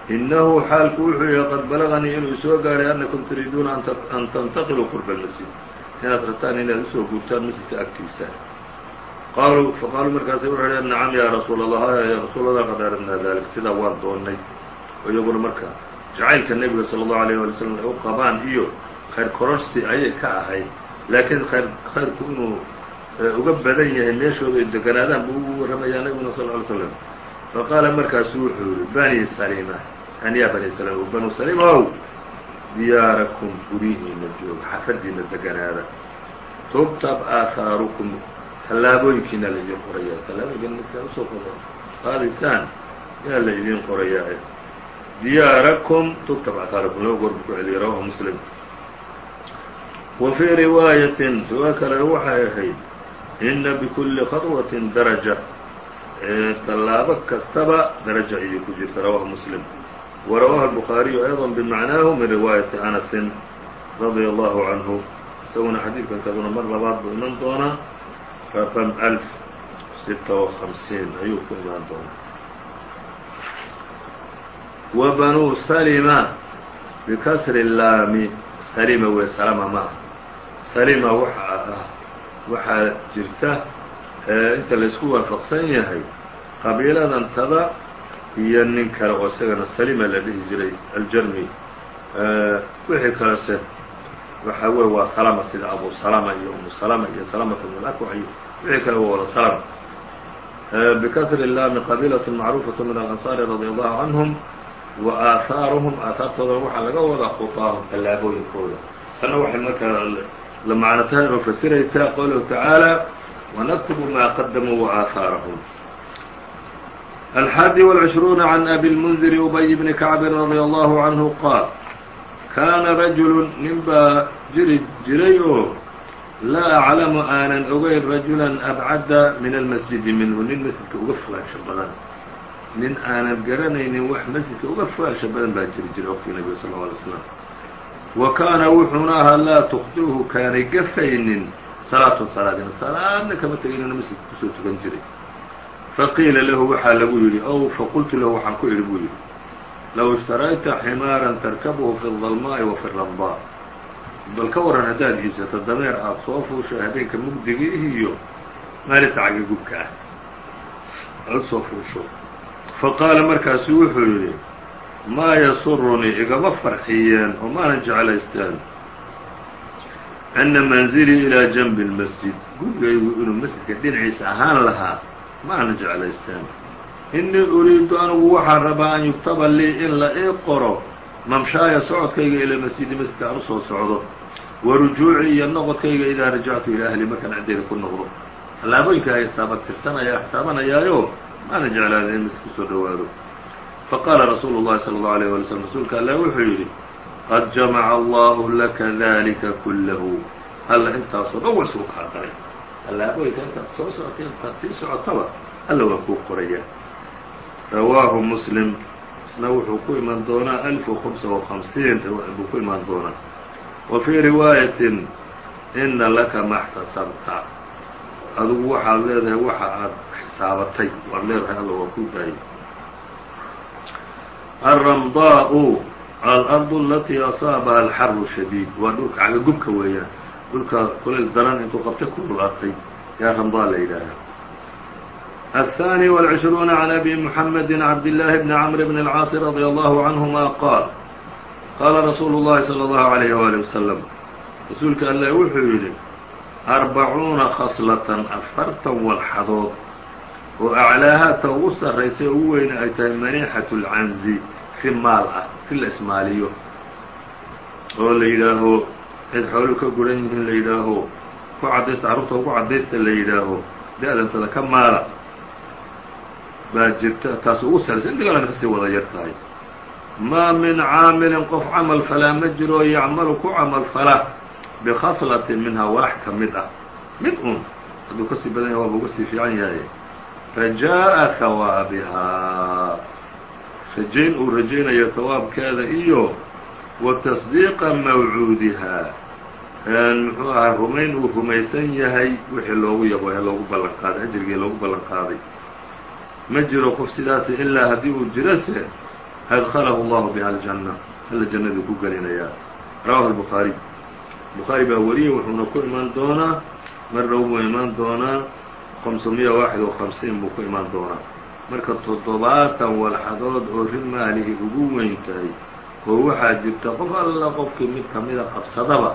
inahu xaalku wuxuu yihi qad balaganii inuu soo gaadhay annakum turiiduuna an tantaqiluu qurba almasjid inaad rabtaan inaad u soo guurtaan masjidka agtiisa. Qaaluu faqaaluu markaasay wuxuu idhi nacam yaa rasuul allah ya rasuul allah qad aradnaa dalik sidaa waan doonnay. Oo iyaguna marka jacaylka nebiga sala allahu alayh wali slam ay u qabaan iyo khayr kororsi ayay ka ahayd. Laakiin khayr khayrku inuu uga badan yahay meeshooda ay deganaadaan buu ugu warramayaa nebiguna sal ly slam faqaala markaasu wuxuu yihi bani salima an ya bani salima banu salima ow diyaarakum guryihiina jooga xafadiina deganaada. Tugtab aahaarukum tallaabooyinkiina la idiin qorayaa tallaabooyinkiina midkaa u soo qaadaysaan yaa la idiin qorayaa diyaarakum tugtab aahaarukum laba goor buu ku celiyay rawahu muslim wa fii riwaayatin riwaayo kale waxay ahayd ina bikulli khaطwatin daraja tallaabo kastaba daraja ayay ku jirta rawahu muslim وrawاه الbخاaرiيu أيضا بمعنaaه min riwaayaةi أنس رaضي الله عanه isaguna xadiidkan kaduna mar labaad buu iman doonaa rqم ألف ستة وخمسين ayuu ku imaan doonaa وبنو سلمة بkسر الlaami slma wey slma ma ah slma waxa waxaa jirta inta laysku waafaqsan yahay qabiiladan tada iyo nin kale oo isagana salima la dhihi jiray aljarmi wixii kalese waxa wey waa salama sida abu salama iyo umu salama iyo salamata bn اlakwac iyo wixii kale waa wada salama bikasri laami qabiilaة macruufaة min alanصaari radي allahu canhum wa aahaaruhum aahaartoodana waxaa laga wadaa khuطaahum tallaabooyinkooda tanna waxay markaa la macno tahay oo fasiraysaa qowluhu tacaalى wanaktubu ma qadamuu وaaahaarahum الحادي والعشhرون عن أbي المنذر أبي بن كعب رضي الله عنه qاaل كاana رaجuل nin baa jiri jiray oo laa أعlamu aanan ogeyn رaجuلا أbcada min الmasجidi minhu nin masjidka uga fogaansho badan nin aanan garanaynin wax masjidka uga faarsha badan baa jiri jiray waqtiga nebiga sal lla slam wa kaana wuxuuna ahaa laa tukhdi'uhu kaanay gafaynin. Salaatun salaadina salaadna kama tegaynina masjidka ku soo tugan jiray. Faqiila lahu waxaa lagu yidhi ow faqultu lahu waxaan ku idhi buu yidhi low ishtarayta ximaaran tarkabuhu fi اdalmaa'i wa fi radbaa bal ka waran haddaad iibsata dameer aada soo fuushay habeenka mugdiga iyo maalinta cagagubka ah. Aad soo fuusho faqaala markaasu wuxuu yidhi maa yasurunii igama farxiyeen oo maanan jeclaysteen. Ana manzilii ilaa janbi اlmasjid gurigaygu inuu masjidka dhinaciisa ahaan lahaa ma ana jeclaysteen. Innii uriidu anigu waxaan rabaa an yuktaba lii in la ii qoro mamshaaya socodkayga ila masjidi masjidka aan u soo socdo wa rujuucii iyo noqodkayga idaa rajactu ilaa ahli markaan ciddeyda ku noqdo. Tallaabooyinka ay xisaaba tirsanaya xisaabanayaayo maana jeclaaday in masjid kusoo dhowaado faqaala rasuulu llahi sala allahu alayh wala slm rasuulka allah wuxuu yidhi qad jamaca allahu laka dalika kullahu alla intaasoo dhan wa isugu kaa daray tallaabooyinka intaad soo socotay intaad sii socotaba alla waa kuu qorayaa rawaahu muslim isna wuxuu ku iman doonaa alf وخمسa وخمسiin buu ku imaan doonaa wa fii riwaayatin ina laka ma اxtasabta adigu waxaad leedahay waxa aad xisaabatay waad leedahay alla waa kuu daayay الرمضاء الأرض التي أصاaبها الxر شhديد waa dhulka cagagubka weeyaan dhulka kuleyl daran intuu qabtay ku dhulaatay yaa ramضاء la yidhaaha الثاني والعشhرون عن أبي محمد عبد الله بن عمرو بن العاaص رضي الله عنهما قال qاla رsuuل اللhi صلى الله عليه وaليه وسلم rasuulka allah wuxuu yidhi أربعuuna khصلة afartan walxadood oo aclaaha ta ugu sarraysa ugu weyna ay tahay maniixatu lcanzi ri maal ah ri la ismaaliyo. Oo la yidhaaho cid xoolu ka guran yihiin la yidhaaho ku cadaysta carruurta ugu cadaysta la yidhaaho da'dantada ka maala. Baa jirta taas ugu sarraysa sarraysay indhigaalana ka sii wada yar tahay. Maa min caamilin qof camal falaa ma jiro yacmalu ku camal fala bikhaslatin minhaa wax ka mid ah. Mid un hadduu ka sii badan yahay waaba uga sii fiican yahay rajaaءa hawaabihaa rajayn uu rajaynayo hawaabkeeda iyo wa tasdiiqa mawcuudihaa muxuu ahaa rumayn uu rumaysan yahay wixii loogu yabo ee loogu ballan qaaday ajrigii loogu ballan qaaday ma jiro qof sidaasi ilaa haddii uu jirose adklahu allahu biha aljanna alla jannaduu ku gelinayaa rawahu albukhaariy bukhaari baa wariyey wuxuuna ku imaan doonaa mar dhow buu imaan doonaa خمسمية واحد وخمسين buu ku imaan doonaa marka toddobaatan walxadood oo rimaalihi ugu weyn tahay oo waxaa jirta qof alla qofkii mid kamida qabsadaba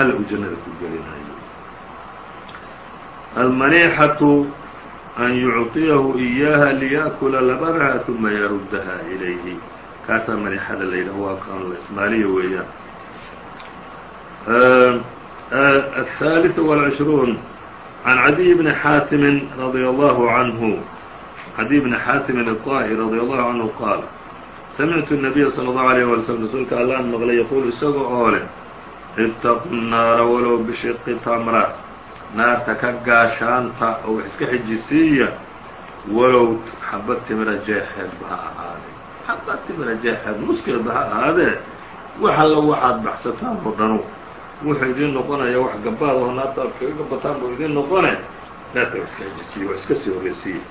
alla uu jannada ku gelinayo almanixatu an yucطiyahu إiyaaha liyأkula labanaha ثuma yaruddaha ilayhi kaasaa manixada la yidhaho waa kan ismaaliya weeyaan الثالث والعشhرون عن عدي بن xاaتم رضي الله عنه عدي بن xاaتم الطائي رضي الله عنه qاaل سمعت النبي صلى الله عليه ولي وسلم rasuulka allaan mqlay yquل isaga oo leh اتقوا الناara walow بشhqi تمرة naarta ka gaashaanta oo wax iska xijisiiya walow xabad timira jeexeedba ha ahaadee xabad timira jeexeed nuskeedba ha ahaadee wax alla waxaad baxsataan oo dhanu wuxuu idiin noqonaya wax gabaad oo naarta aad kaga gabataan buu idiin noqone naarta wax iska xijisiiye wax iska sii horreysiiye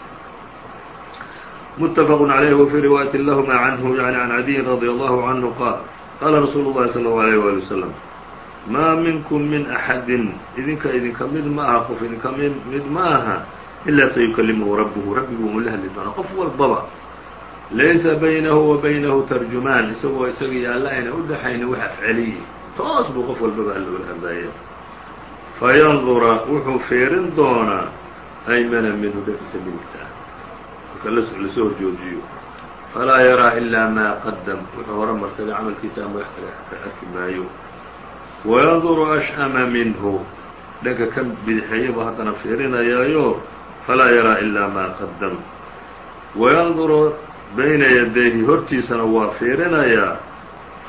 متفق عليه وفي رواية لهma عنه يعني عن عدي رضي الله عنه قال qاla رsuuل الlahi صلى الله عليه ولي وسلم maa minkum min axadin idinka idinka mid ma aha qof idinka mid ma aha ilaa sayukalimuhu rabbuhu rabbiguu ula hadli doonaa qof walbaba laysa baynahu wa baynahu tarjumaan isagoo isaga iyo alla ayna u dhaxaynin wax afceliyi toos buu qof walbaba alla ula hadlaaya fayandura wuxuu fiirin doonaa aymana minhu dhegisa midigta. Ah marka la soo horjoojiyo. Falaa yaraa ilaa maa qadam wuxuu hore marsaday camalkiisa ama wax kale ka arki maayo. Wayanduru ash'ama minhu. Dhanka ka bidixeeya buu haddana fiirinayaayo. Falaa yaraa ilaa maa qadam wayanduru bayna yadayhi hortiisana waa fiirinayaa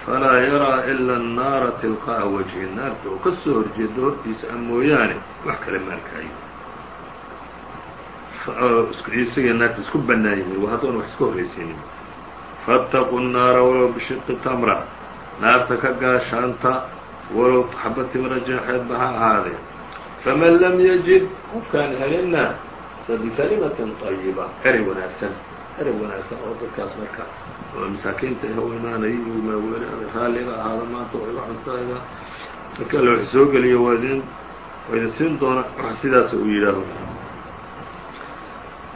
falaa yaraa ila annaara tilqaa'a wajhi naarta oo ka soo horjeedo hortiisa a mooyaane wax kale ma arkaayo isagii naarta isku bannaan yihiin waa haddoona wax iska horraysiinin faataquu nnaara walow bishiqi tamra naarta ka gaashaanta walow xaba timra jeexeedba ha ahaadee faman lam yajid qofkaan helinna fabikalimatin طayiba erey wanaagsan erey wanaagsan oo dadkaas marka masaakiinta imaanaya weli raalliga ahaada maanta oo iga cuntayda marka alla wax soo geliyo waa idin waa idin siin doona wax sidaasa uu yidhaaho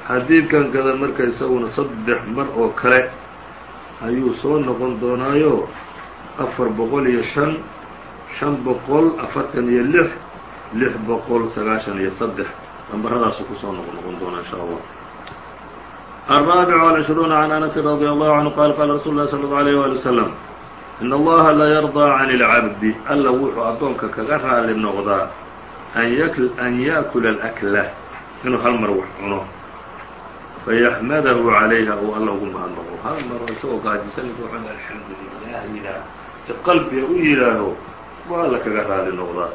xadiidkan kada marka isaguna saddex mar oo kale ayuu soo noqon doonaayo afar boqol iyo shan shan boqol afartan iyo lix lix boqol sagaashan iyo saddex. Nambaradaasu ku soo noq noqon doona in sha allah الرابع والعشhرون عن أنس رضي الله عنه qال qال رsuل الlh صلى الله عليه ولي وسلم إن الlaha layرضى عن العبد alla wuxuu addoonka kaga raali noqdaa an yأkula الأكلة inuu hal mar wax cuno fayaxmadahu عalayha uu alla ugu mahadnaqo hal mar isagoo gaajisanaysa wuxuu alxamdu lilah yidhaah si qalbiga u yidhaaho waa alla kaga raali noqdaa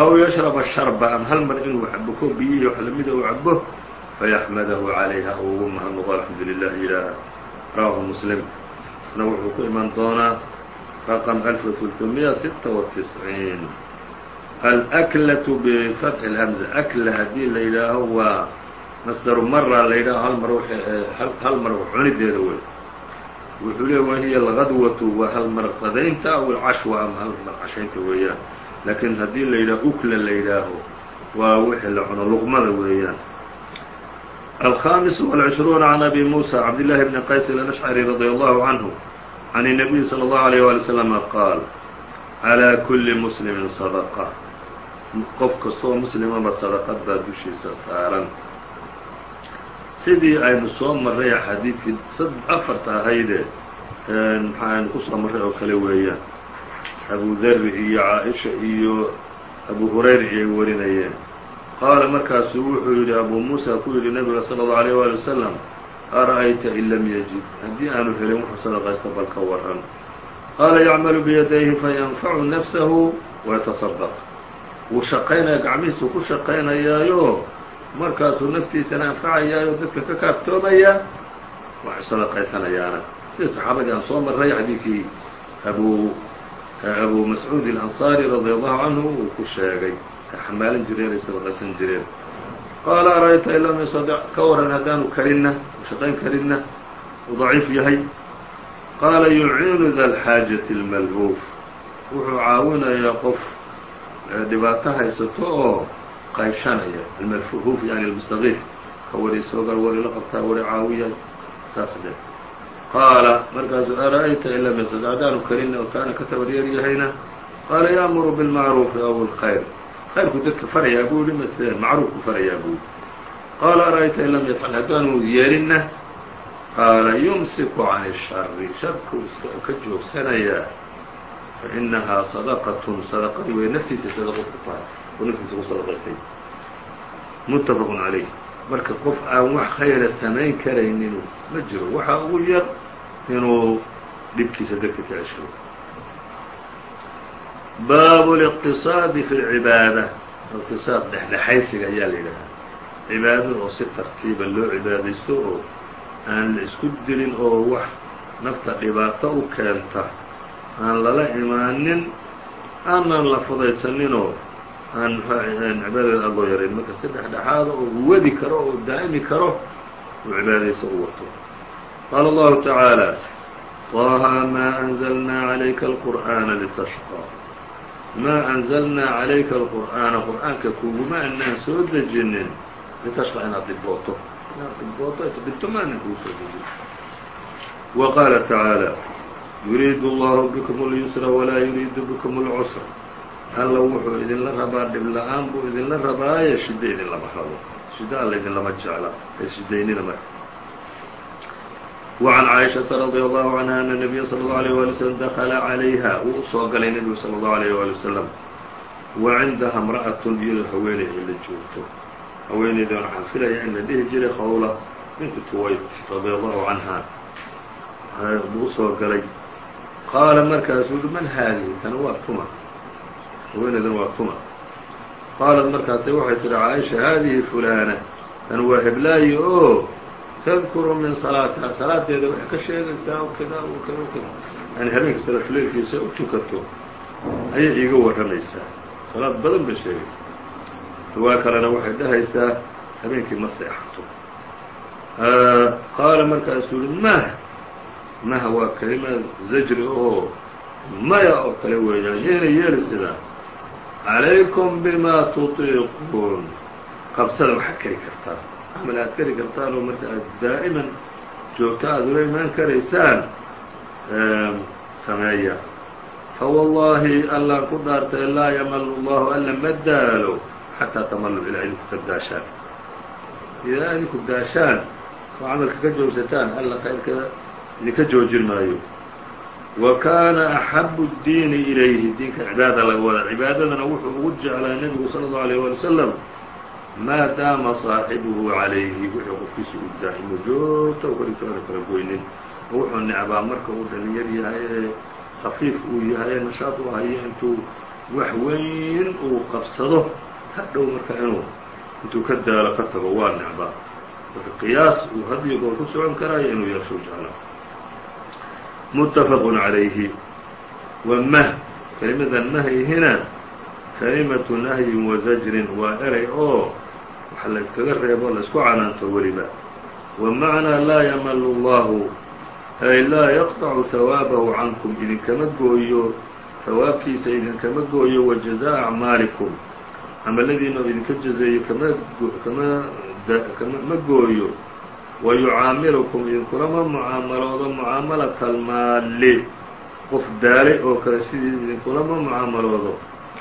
aw yashraba sharba am hal mar inuu cabo ko biyihi wax lamida uu cabo fayaxmadahu calayha uu ugu mahadnaqo alxamdu lilah yidhaaha rawahu muslim isna wuxuu ku iman doonaa raqم ألف وثلثمية ستة وتسعين الأكلة بفتح الهمزة أكلة hadii la yidhaaho waa masdaru mara la yidhaho hal mar hal mar cunideeda wey wuxuu leey wahiy algadwatu waa hal mar qadaynta aw alcashwa ama hal mar cashaynta weeyaan laakiin haddii la yidhaho ukla la yidhaaho waa wixii la cuno luqmada weeyaan الخامس والعشhرون عن أbي موسى عبدالله بن qays الأشعري رضي الله عنه عن النبي صلى الله عليه ولي وسلم qاaل عlى كuلi مسلم صدقة qof kastoo muslimaba صدqad baa dushiisa saaran sidii aynu soo maray xadiidkii afarta ahayde maxaa aynu ku soo maray oo kale weeyaan abu deri iyo caaئiشha iyo abu hurayra iyay warinayeen qaala markaasuu wuxuu yidhi abuu muusa ku yidhi nebiga sala allau alayh waali wasalam ara'ayta in lam yajid? Haddii aanu helin wuxuu sadaqaysta bal ka waran qaala yacmalu biyadayhi fayanfacu nafsahu wayaتصadaq wuu shaqaynaya gacmihiisu ku shaqaynayaayo. Markaasuu naftiisana anfacayaayo dadka ka kaabtoomaya wax sadaqaysanayaana. Sida saxaabadii aan soo marray xadiidkii abu abu mascuud alansaari radi allahu canhu uu ku sheegay xamaalan jireen ay sadaqaysan jireen qaala arayta in lam yastadic ka waran haddaanu karinna shaqayn karinna uu daciif yahay qaala yuciinu da lxaajati اlmalhuuf wuxuu caawinayaa qof dhibaato haysato oo qaybshanaya almalfuhuuf yani almustaqiif ka wari soogal wari la qabtaa wari caawiya saas dhe qaala markaasuu ara-ayta in lam yastad haddaanu karin oo kaana ka tabaryar yahayna qaala yaamuru bilmacruufi aw lkhayr khayrku dadka farayaa buu yihi mase macruufku farayaa buu yihi qaala ara-ayta in lam yafcal haddaanu yeelinna qaala yumsiku can الshari sharku ka joogsanayaa fainahaa sadaqatun sadaqadi way naftiisa sadaqo ku tahay. Oo naftiisa ku sadaqaystay. Muttafaqun calayh marka qof aan wax khayra samayn karaynin ma jiro. Waxa ugu yar inuu dhibkiisa dadka ka ceshado baabu اliqtisaadi fi اlcibaada iqtisaad dhexdhexaysiga ayaa la yidhahaa cibaadada oo si tartiiba loo cibaadaysto oo aan la isku dilin oo wax nafta dhibaato u keenta aan lala imaanin aanan la fudaysaninoo aan cibaadada aad loo yarayn marka si dhexdhexaada oo u wadi karo oo daa'imi karo uu cibaadayso u wato qaala allahu tacaala طaha ma أnزlnaa عalayka الqur'aana litashqى maa أnزlnaa عalayka الqur'aana qur'aanka kuguma anaan soo dejinin litashqى inaad dhibooto inaad dhibooto isdhibto ma anan kugu soo dejin wa qaala tacaalى yuriidu اllahu bkm اlyusra walaa yuriidu bkm اlcusra alla wuxuu idinla rabaa dhib la-aan buu idinla rabaaye shiddo idinlama rabo shiddo alla idinlama jecla ee shidaynina marka وعn caaئiشhaةa رadي الله عanهa أن النبya slى الlه عليه وaلي وsلم dakla عalayha wuu usoo galay nebigu slى الlه عليه وaلي وsلم wa cindaha امرأaة iyadoo haweeney ay la joogto haweeneydan waxaan filaya in la dhihi jiray khawla bintu tuwayt radي الlahu canha buu usoo galay qaala markaasuu uhi man haadihi tana waa tuma haweeneydan waa tuma qaalat markaase waxay tihi caaisha haadihi fulana tan waa heblaayi o tadkuru min salaatiha salaadeeda waxay ka sheegaysaa kada kada kada yani habeenka salaatuleylkiisa u tukato ayay iiga warramaysaa salaad badan bay sheegaysaa riwaa kalena waxay dhahaysaa habeenkii ma seexato qaala markaasuu yihi mah mah waa kelima zajri oo maya oo kale weeyaan yeena yeeli sidaa calaykum bima tutiiquun qabsada waxaad keri kartaan camal aad kari kartaan oo marka aad daa'iman joogto aad ula imaan karaysaan sameeya. Fawallaahi allaan ku dhaartay laa yamalu allahu alla ma daalo xataa tamalu ilaa idinku ka daashaan idaa idinku daashaan oo camalka ka joogsataan alla khayrka idinka joojin maayo. Wa kaana axabu اdiini ilayhi diinka cibaada laga wada cibaadadana wuxuu ugu jeclaa nebigu sala allahu alيyh wali wasalam maa daama saaxibuhu calayhi wixii qofkiisa u daa'imo joogta u kadhigto ana kala goynin oo wuxuu necbaa marka uu dhalinyar yahay ee khafiif uu yahay ee nashaad u hayo intuu wax weyn uu qabsado hadhow marka inuu intuu ka daalo ka tago waa necbaa marka qiyaas uu hadiyo goor ku socon karaayo inuu yeesho jeclaa mutafaq عalayhi wa mah kelimadan nahyihina kalimatu nahyin wa zajrin waa eray oo waxa la yskaga reebo la isku canaanto weliba. Wa macnaa laa yamalu اllahu ay laa yaqطacu hawaabahu cankum idinkama gooyo hawaabkiisa idinkama gooyo wa jazaa acmaalikum. Camaladiina idinka jazeeyo kama kama ma gooyo. Wa yucaamilukum idinkulama mucaamaloodo mucaamalata almaali qof daalay oo kale sidii idinkulama mucaamaloodo.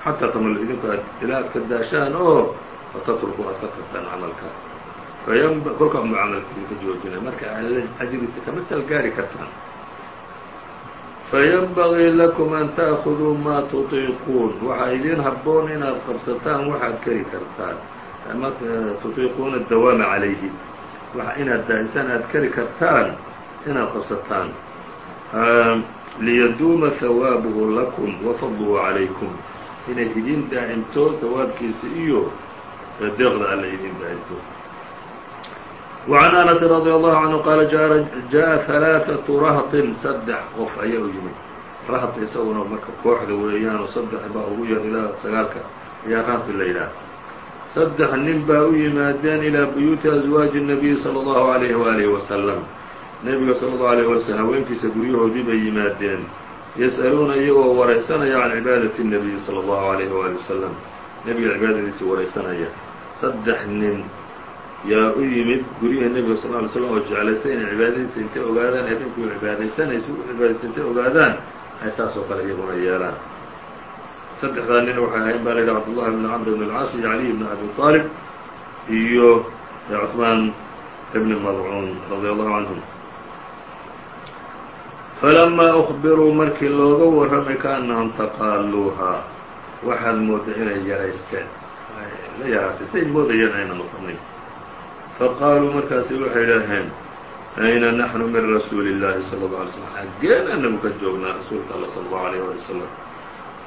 Xataa tamal idinku ilaa aad daashaan oo fatatruku aad ka tagtaan camalka kolkaa mucaamalka idinka joojinay marka ajriisa kama salgaari kartaan fayanbagii lakum an ta'khuduu maa tutiiquun waxaa idiin habboon inaad qabsataan waxaad keri kartaan tutiiquuna dawaama calayhi inaad daahisaan aad keri kartaan inaad qabsataan liyaduuma hawaabuhu lakum wa fadluhu calaykum inay idin daa'imto hawaabkiisa iyo deeqda alla idin daa'imto وعn أنس رضي الله عنه qاaل jaءa ثaلاaثaة rahطin saddex qof ayaa u yimid raht isaguna marka kooxda weeyaanoo saddex baa ugu yar ilaa sagaalka ayaa rahti la yidhaah saddex nin baa u yimaadeen ilىa buyuuti أزwaaجi النabiي slى الlaهu عalيه وآliه وasلم nebiga slى الlaه عليه وaلي slم haweenkiisa guryahoodii bay yimaadeen yas'aluuna iyagoo waraysanaya can cibaadaةi النabiyi slى الlaهu عalيه وآلي وsلم nebiga cibaadadiisa waraysanaya saddex nin yaa u yimid guryaha nebiga sal ly slam oo jeclaystay inay cibaadadiisa intay ogaadaan habeenkii u cibaadaysanaysa u cibaadaysa intay ogaadaan ay saas oo kale iyaguna yeelaan saddexdaa nin waxay ahayn baa la yidhi cabdullahi bn camr bn اlcaas iyo caliy bn abi طaalib iyo cثmaan bn madcuun radi allahu canhum falamaa أخbiruu markii looga warramay kaأnahum taqaaluuhaa waxaad mooda inay yaraysteen la yaraatay say moodayeen ayna noqonayn faqaaluu markaasi waxay idhaaheen ayna naxnu min rasuuli اllahi salى الlه alay slm xaggeen anagu ka joognaa rasuulka alla salى الlahu عalيه alي wslam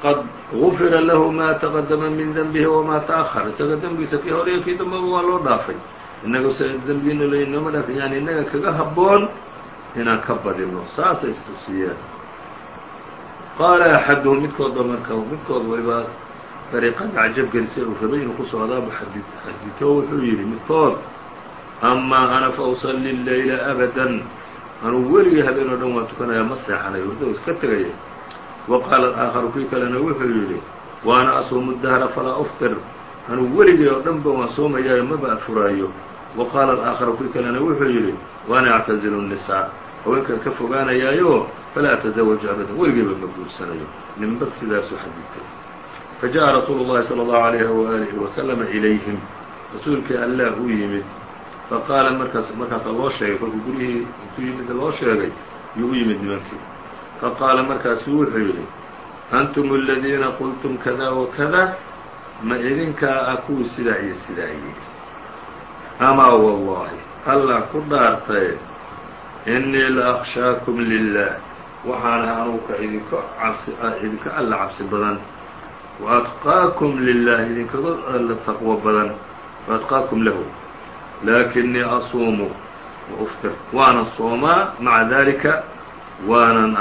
qad gufira lahu ma taqadama min denbihi wama taأhar isaga dembigiisa kii hore iyo kii dambaba waa loo dhaafay inaga se dembina laynoma dhaafay yani inaga kaga haboon inaan ka badino saasay istusiyeen qaala axaduhum midkoodba marka midkood wayba dariiqada cajab gelisay uu rabay inuu ku socdaaba xadito wuxuu yidhi midkood amaa ana fa usalli leyla abadan anuu weligii habeen oo dhan waan tukanayaa ma seexanayo hurdo iska tegaya wa qaala aakharu kii kalena wuxuu yidhi waana asuumu dahra falaa uftir anuu weligii oo dhan ba waan soomayaayo maba afuraayo wa qaala aakharu kii kalena wuxuu yidhi waana actazilu الnisaa haweenkan ka fogaanayaayo falaa atazawaju abadan weligeyba ma guursanayo ninba sidaasuu xadidtay fajaءa rasuulu الlahi salى الlahu عalayh waalihi waslama ilayhim rasuulkii allah u yimid faqaala markaas markaasaa loo sheegay kolkuu guryihii intuu yimid loo sheegay yuu u yimid nimankii faqaala markaasu wuxuu yidhi antum aladiina qultum kada wakada ma idinkaa ah kuwii sidaa iyo sidaa yidhi amaa wallahi allah ku dhaartay innii la akshaakum lilah waxaan ahay anugu idinka cabsi idinka alla cabsi badan atqaakum lilah idinkaga taqwo badan lahu laakinii asuumu wa uftir waanan soomaa maca dalika waanan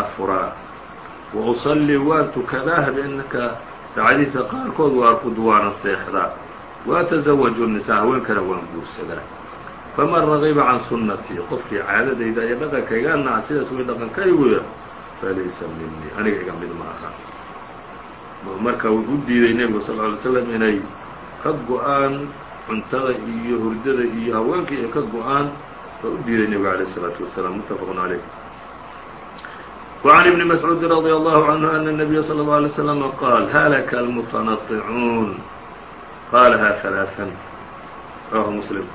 wa usallii waan tukadaa habeenka saacadihiisa qaarkood waa arkud waanan seexdaa atasawaju nisaa haweenkana waan guursadaa faman ragiba can sunnatii qofkii caadadayda iyo dhaqankayga naca sidaas way dhaqankayguya falaysa minii aniga iga mid ma aha marka wuxuu diiday nebigu sal ly slam inay ka go-aan cuntada iyo hurdada iyo haweenka ay ka go-aan baa u diiday nebigu alayه الsalaatu wasalaam mutafaq عaleyh وعn iبn mascuudi radي allahu canhu ana الnabiya slى الlه alay slm qaal halaka almutanaطicuun qaalaha ثalaaثan rawahu muslim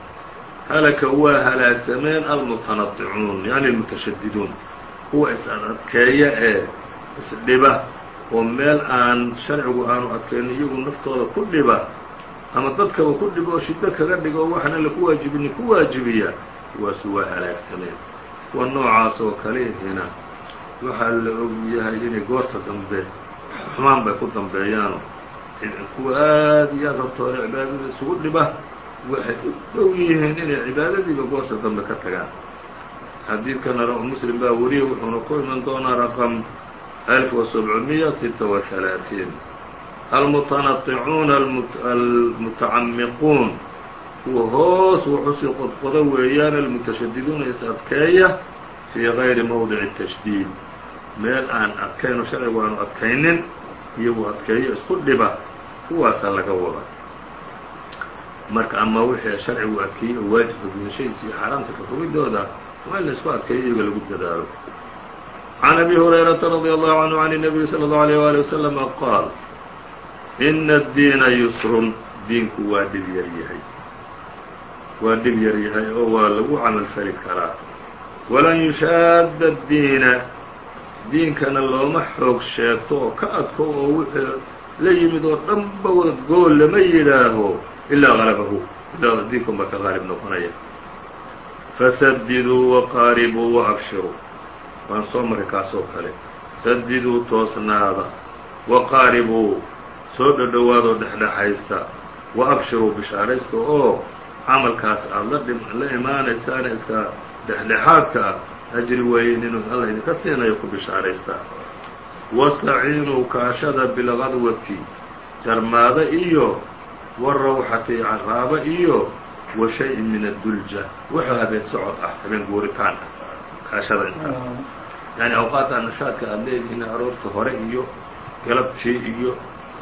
halaka waa halaagsameen almutanaطicuun yani almutashadiduun kuwa is-adkeeya ee isdhiba oo meel aan sharcigu aanu adkayno iyagu naftooda ku dhiba ama dadkaba ku dhibo oo shiddo kaga dhigo oo waxaan alla ku waajibinin ku waajibiya kuwaasu waa halaagsameen kuwa noocaas oo kalihina waxaa la og yahay inay goorta dambe xumaan bay ku dambeeyaano. Kuwa aad iyo aad horta hore cibaadada isugu dhiba waxay u dhow yihiin inay cibaadadiiba goorta dambe ka tagaan. Xadiidkana muslim baa wariyey wuxuuna ku iman doonaa raqم ألف وسبعمية ستة وثلاثين المتنطعون المتcamiquun kuwa hoos wuxuusii qodqodo weeyaan almutashadiduuna is adkeeya fii غayri mowdic التashdiid meel aan adkayno sharcigu aanu adkaynin iyagu adkeeyo isku dhiba kuwaasa laga wada marka ama wixii sharcigu adkeeyey oo waajibka gudashadiisa iyo xaaraamta ka fogidooda waa in la isku adkeeyo iyaga lagu dadaalo عن أbي هريرة رضي الله عنه عن النبي صلى الله عليه وaلي وسلم qاaل إن الدينa يسر diinku waa dhib yar yahay waa dhib yar yahay oo waa lagu camal fali karaa وlan يuشhaad الdiina diinkana looma xoog sheegto oo ka adko oo wixii la yimid oo dhanba gool lama yidhaaho ilaa غalabahu ilaa diinkunba ka qaalib noqonaya فسددوا وqاarبوا وأbshirوا waan soo maray kaasoo kale. Sadiduu toosnaada. Waqaaribuu soo dhodhowaadoo dhexdhexaysta. Wa abshiruu bishaaraysta oo camalkaas aad la imaanaysaana iska dhexdhexaadka ah ajri weyn inuu alla idinka siinayo ku bishaaraysta. Wastaciinuu kaashada bilqadwati. Jarmaada iyo warawxati caraaba iyo wa shay-in min addulja. Wuxuu habeen socod ah habeen guuritaan ah kaashada intaas yani awqaadda nashaadka aada leedihiin aroorta hore iyo galabtii iyo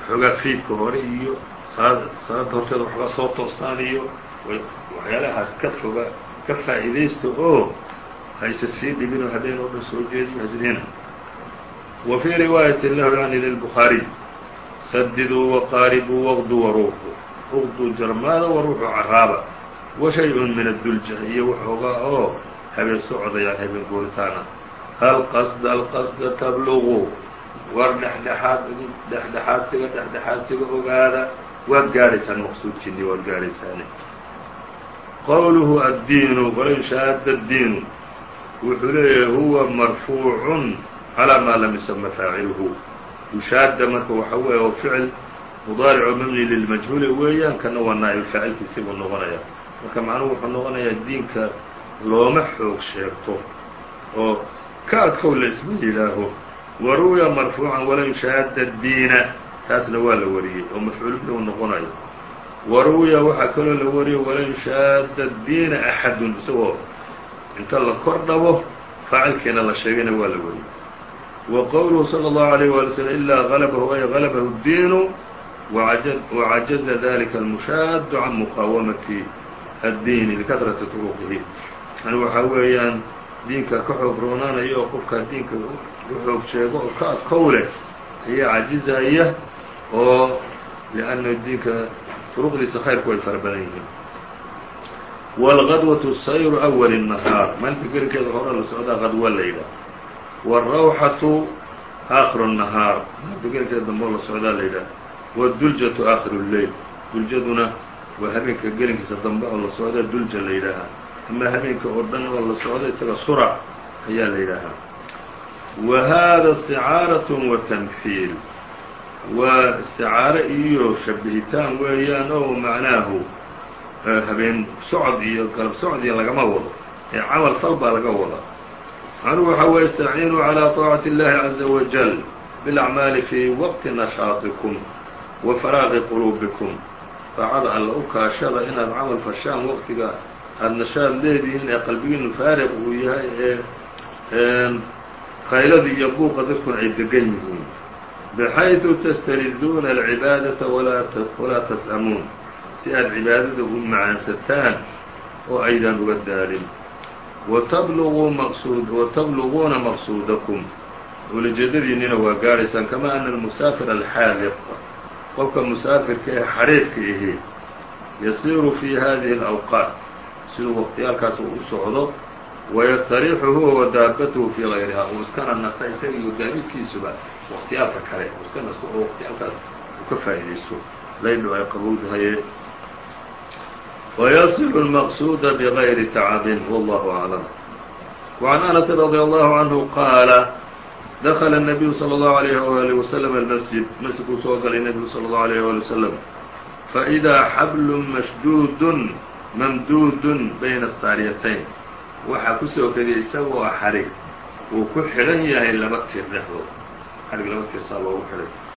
xoogaa fiidka hore iyo salaada horteeda waxbaa soo toostaan iyo waxyaalahaas ka foga ka faa'iidaysta oo hayse sii dhibinoo habeen oo dhan soo jeediyo hasdina wa fii riwaayaةi lahu yani lilbukhaariy sadiduu waqaaribuu waqdu waruuxu uqdu jarmaada waruuxu caraaba. Wa shay-un min addulja iyo waxoogaa oo habeen socodayaan habeen guuritaana hal qasda alqasda tabluqu war dhexdhexaad dhexdhexaadsiga dhexdhexaadsiga ogaada. Waad gaadhaysaan maqsuudkiinii waad gaadhaysaane qowluhu addiinu walan shaada addiinu. Wuxuu leeyahay huwa marfuucun calaa maa lam yusama faaciluhu. Ushaada marka waxa weeye oo ficil mudaarico mabni lilmajhuuli weeyaan kana waa naa'ib faacilkiisi buu noqonaya marka macnuhu wuxuu noqonayaa diinka looma xoog sheegto oo ka adkow la isma yidhaaho waruwiya marfuucan walan yushaada addiina taasna waa la wariyey oo mafcuul bihi uu noqonayo waruwiya waxaa kaloo la wariyey walan yushaada addiina axadun isagoo inta la kor dhabo faacilkiina la sheegayna waa la wariyey wa qowluhu salى الlahu عalيه wali slm ilaa غalabahu ay غalabahu الdiinu wacajaza dalika almushaadu can muqaawamati addiini likahrati turuqihi yani waxaa weeyaan diinka ka xoog roonaanaya oo qofkaa diinka u xoog sheego oo ka adkow leh ayaa cajizaya oo lianna diinka turuqdiisa khayrku way fara badan yihiin wاlgadwaةu sayru أwal الnahaar maalinta gelinkeeda hore la socdaa qadwa la yidhaah wالrawxatu aakhiru الnahaar maalinta gelinkeeda dambe la socdaa la yidhaah wاduljaةu aakhiru الleyl duljaduna waa habeenka gelinkiisa dambe oo la socda dulja la yidhaahaa ama habeenka oo dhan oo la socda isaga sura ayaa la yidhaahaa wa hada isticaaraة wa tamhiil waa isticaaro iyo shabihitaan weeyaan oo macnaahu habeen socod iyo galab socod iyo lagama wado ee camal fal baa laga wadaa macnuhu waxaa weeye istaciinuu calىa طaacati اllahi caزa wajal biاlacmaali fii waqti nashaatikum wa faraaqi quluubikum daacada alla u kaashada inaad camal fashaan waqtiga aada nashaad leedihiin ee qalbigiinu faariq uu yahay ee qaylada iyo buuqa dadkuna ay degan yihiin bxayثu tastariduuna alcibaadaةa walaa tas'amuun si aad cibaadada u macaansataan oo aydan uga daalin watabluguuna maqsuudakum ulajeedadiinina waa gaadhaysaan kama ana almusaafir alxaadiq qofka musaafirka ee xariifka ihi yasiiru fi hadihi اlأwqaat siduu waqtiyaalkaas uu u socdo wayastariixu huwa wadaabatuhu fii غayriha uu iskana nasta isaga iyo gaadiidkiisuba waqtiyaalka kale uu iska nasto oo waqtiyaalkaas uu ka faa'iidaysto laydhu ay qabowdahaye ويصل المقصود بغyر تعب والله أعلم وعن أنس رضي الله عنه قال دخل النبي صلى الله عليه وآله وسلم المسجد مسجدkuu soo galay نبgu صلى الله عليه وaلي وسلم فإذا xبل مشدود mamduudun bayna saariyatayn waxaa ku soo kediyay isagoo xarig uu ku xidhan yahay laba tiir dhexdood. Xadhig laba tiirsaa loogu xidhay.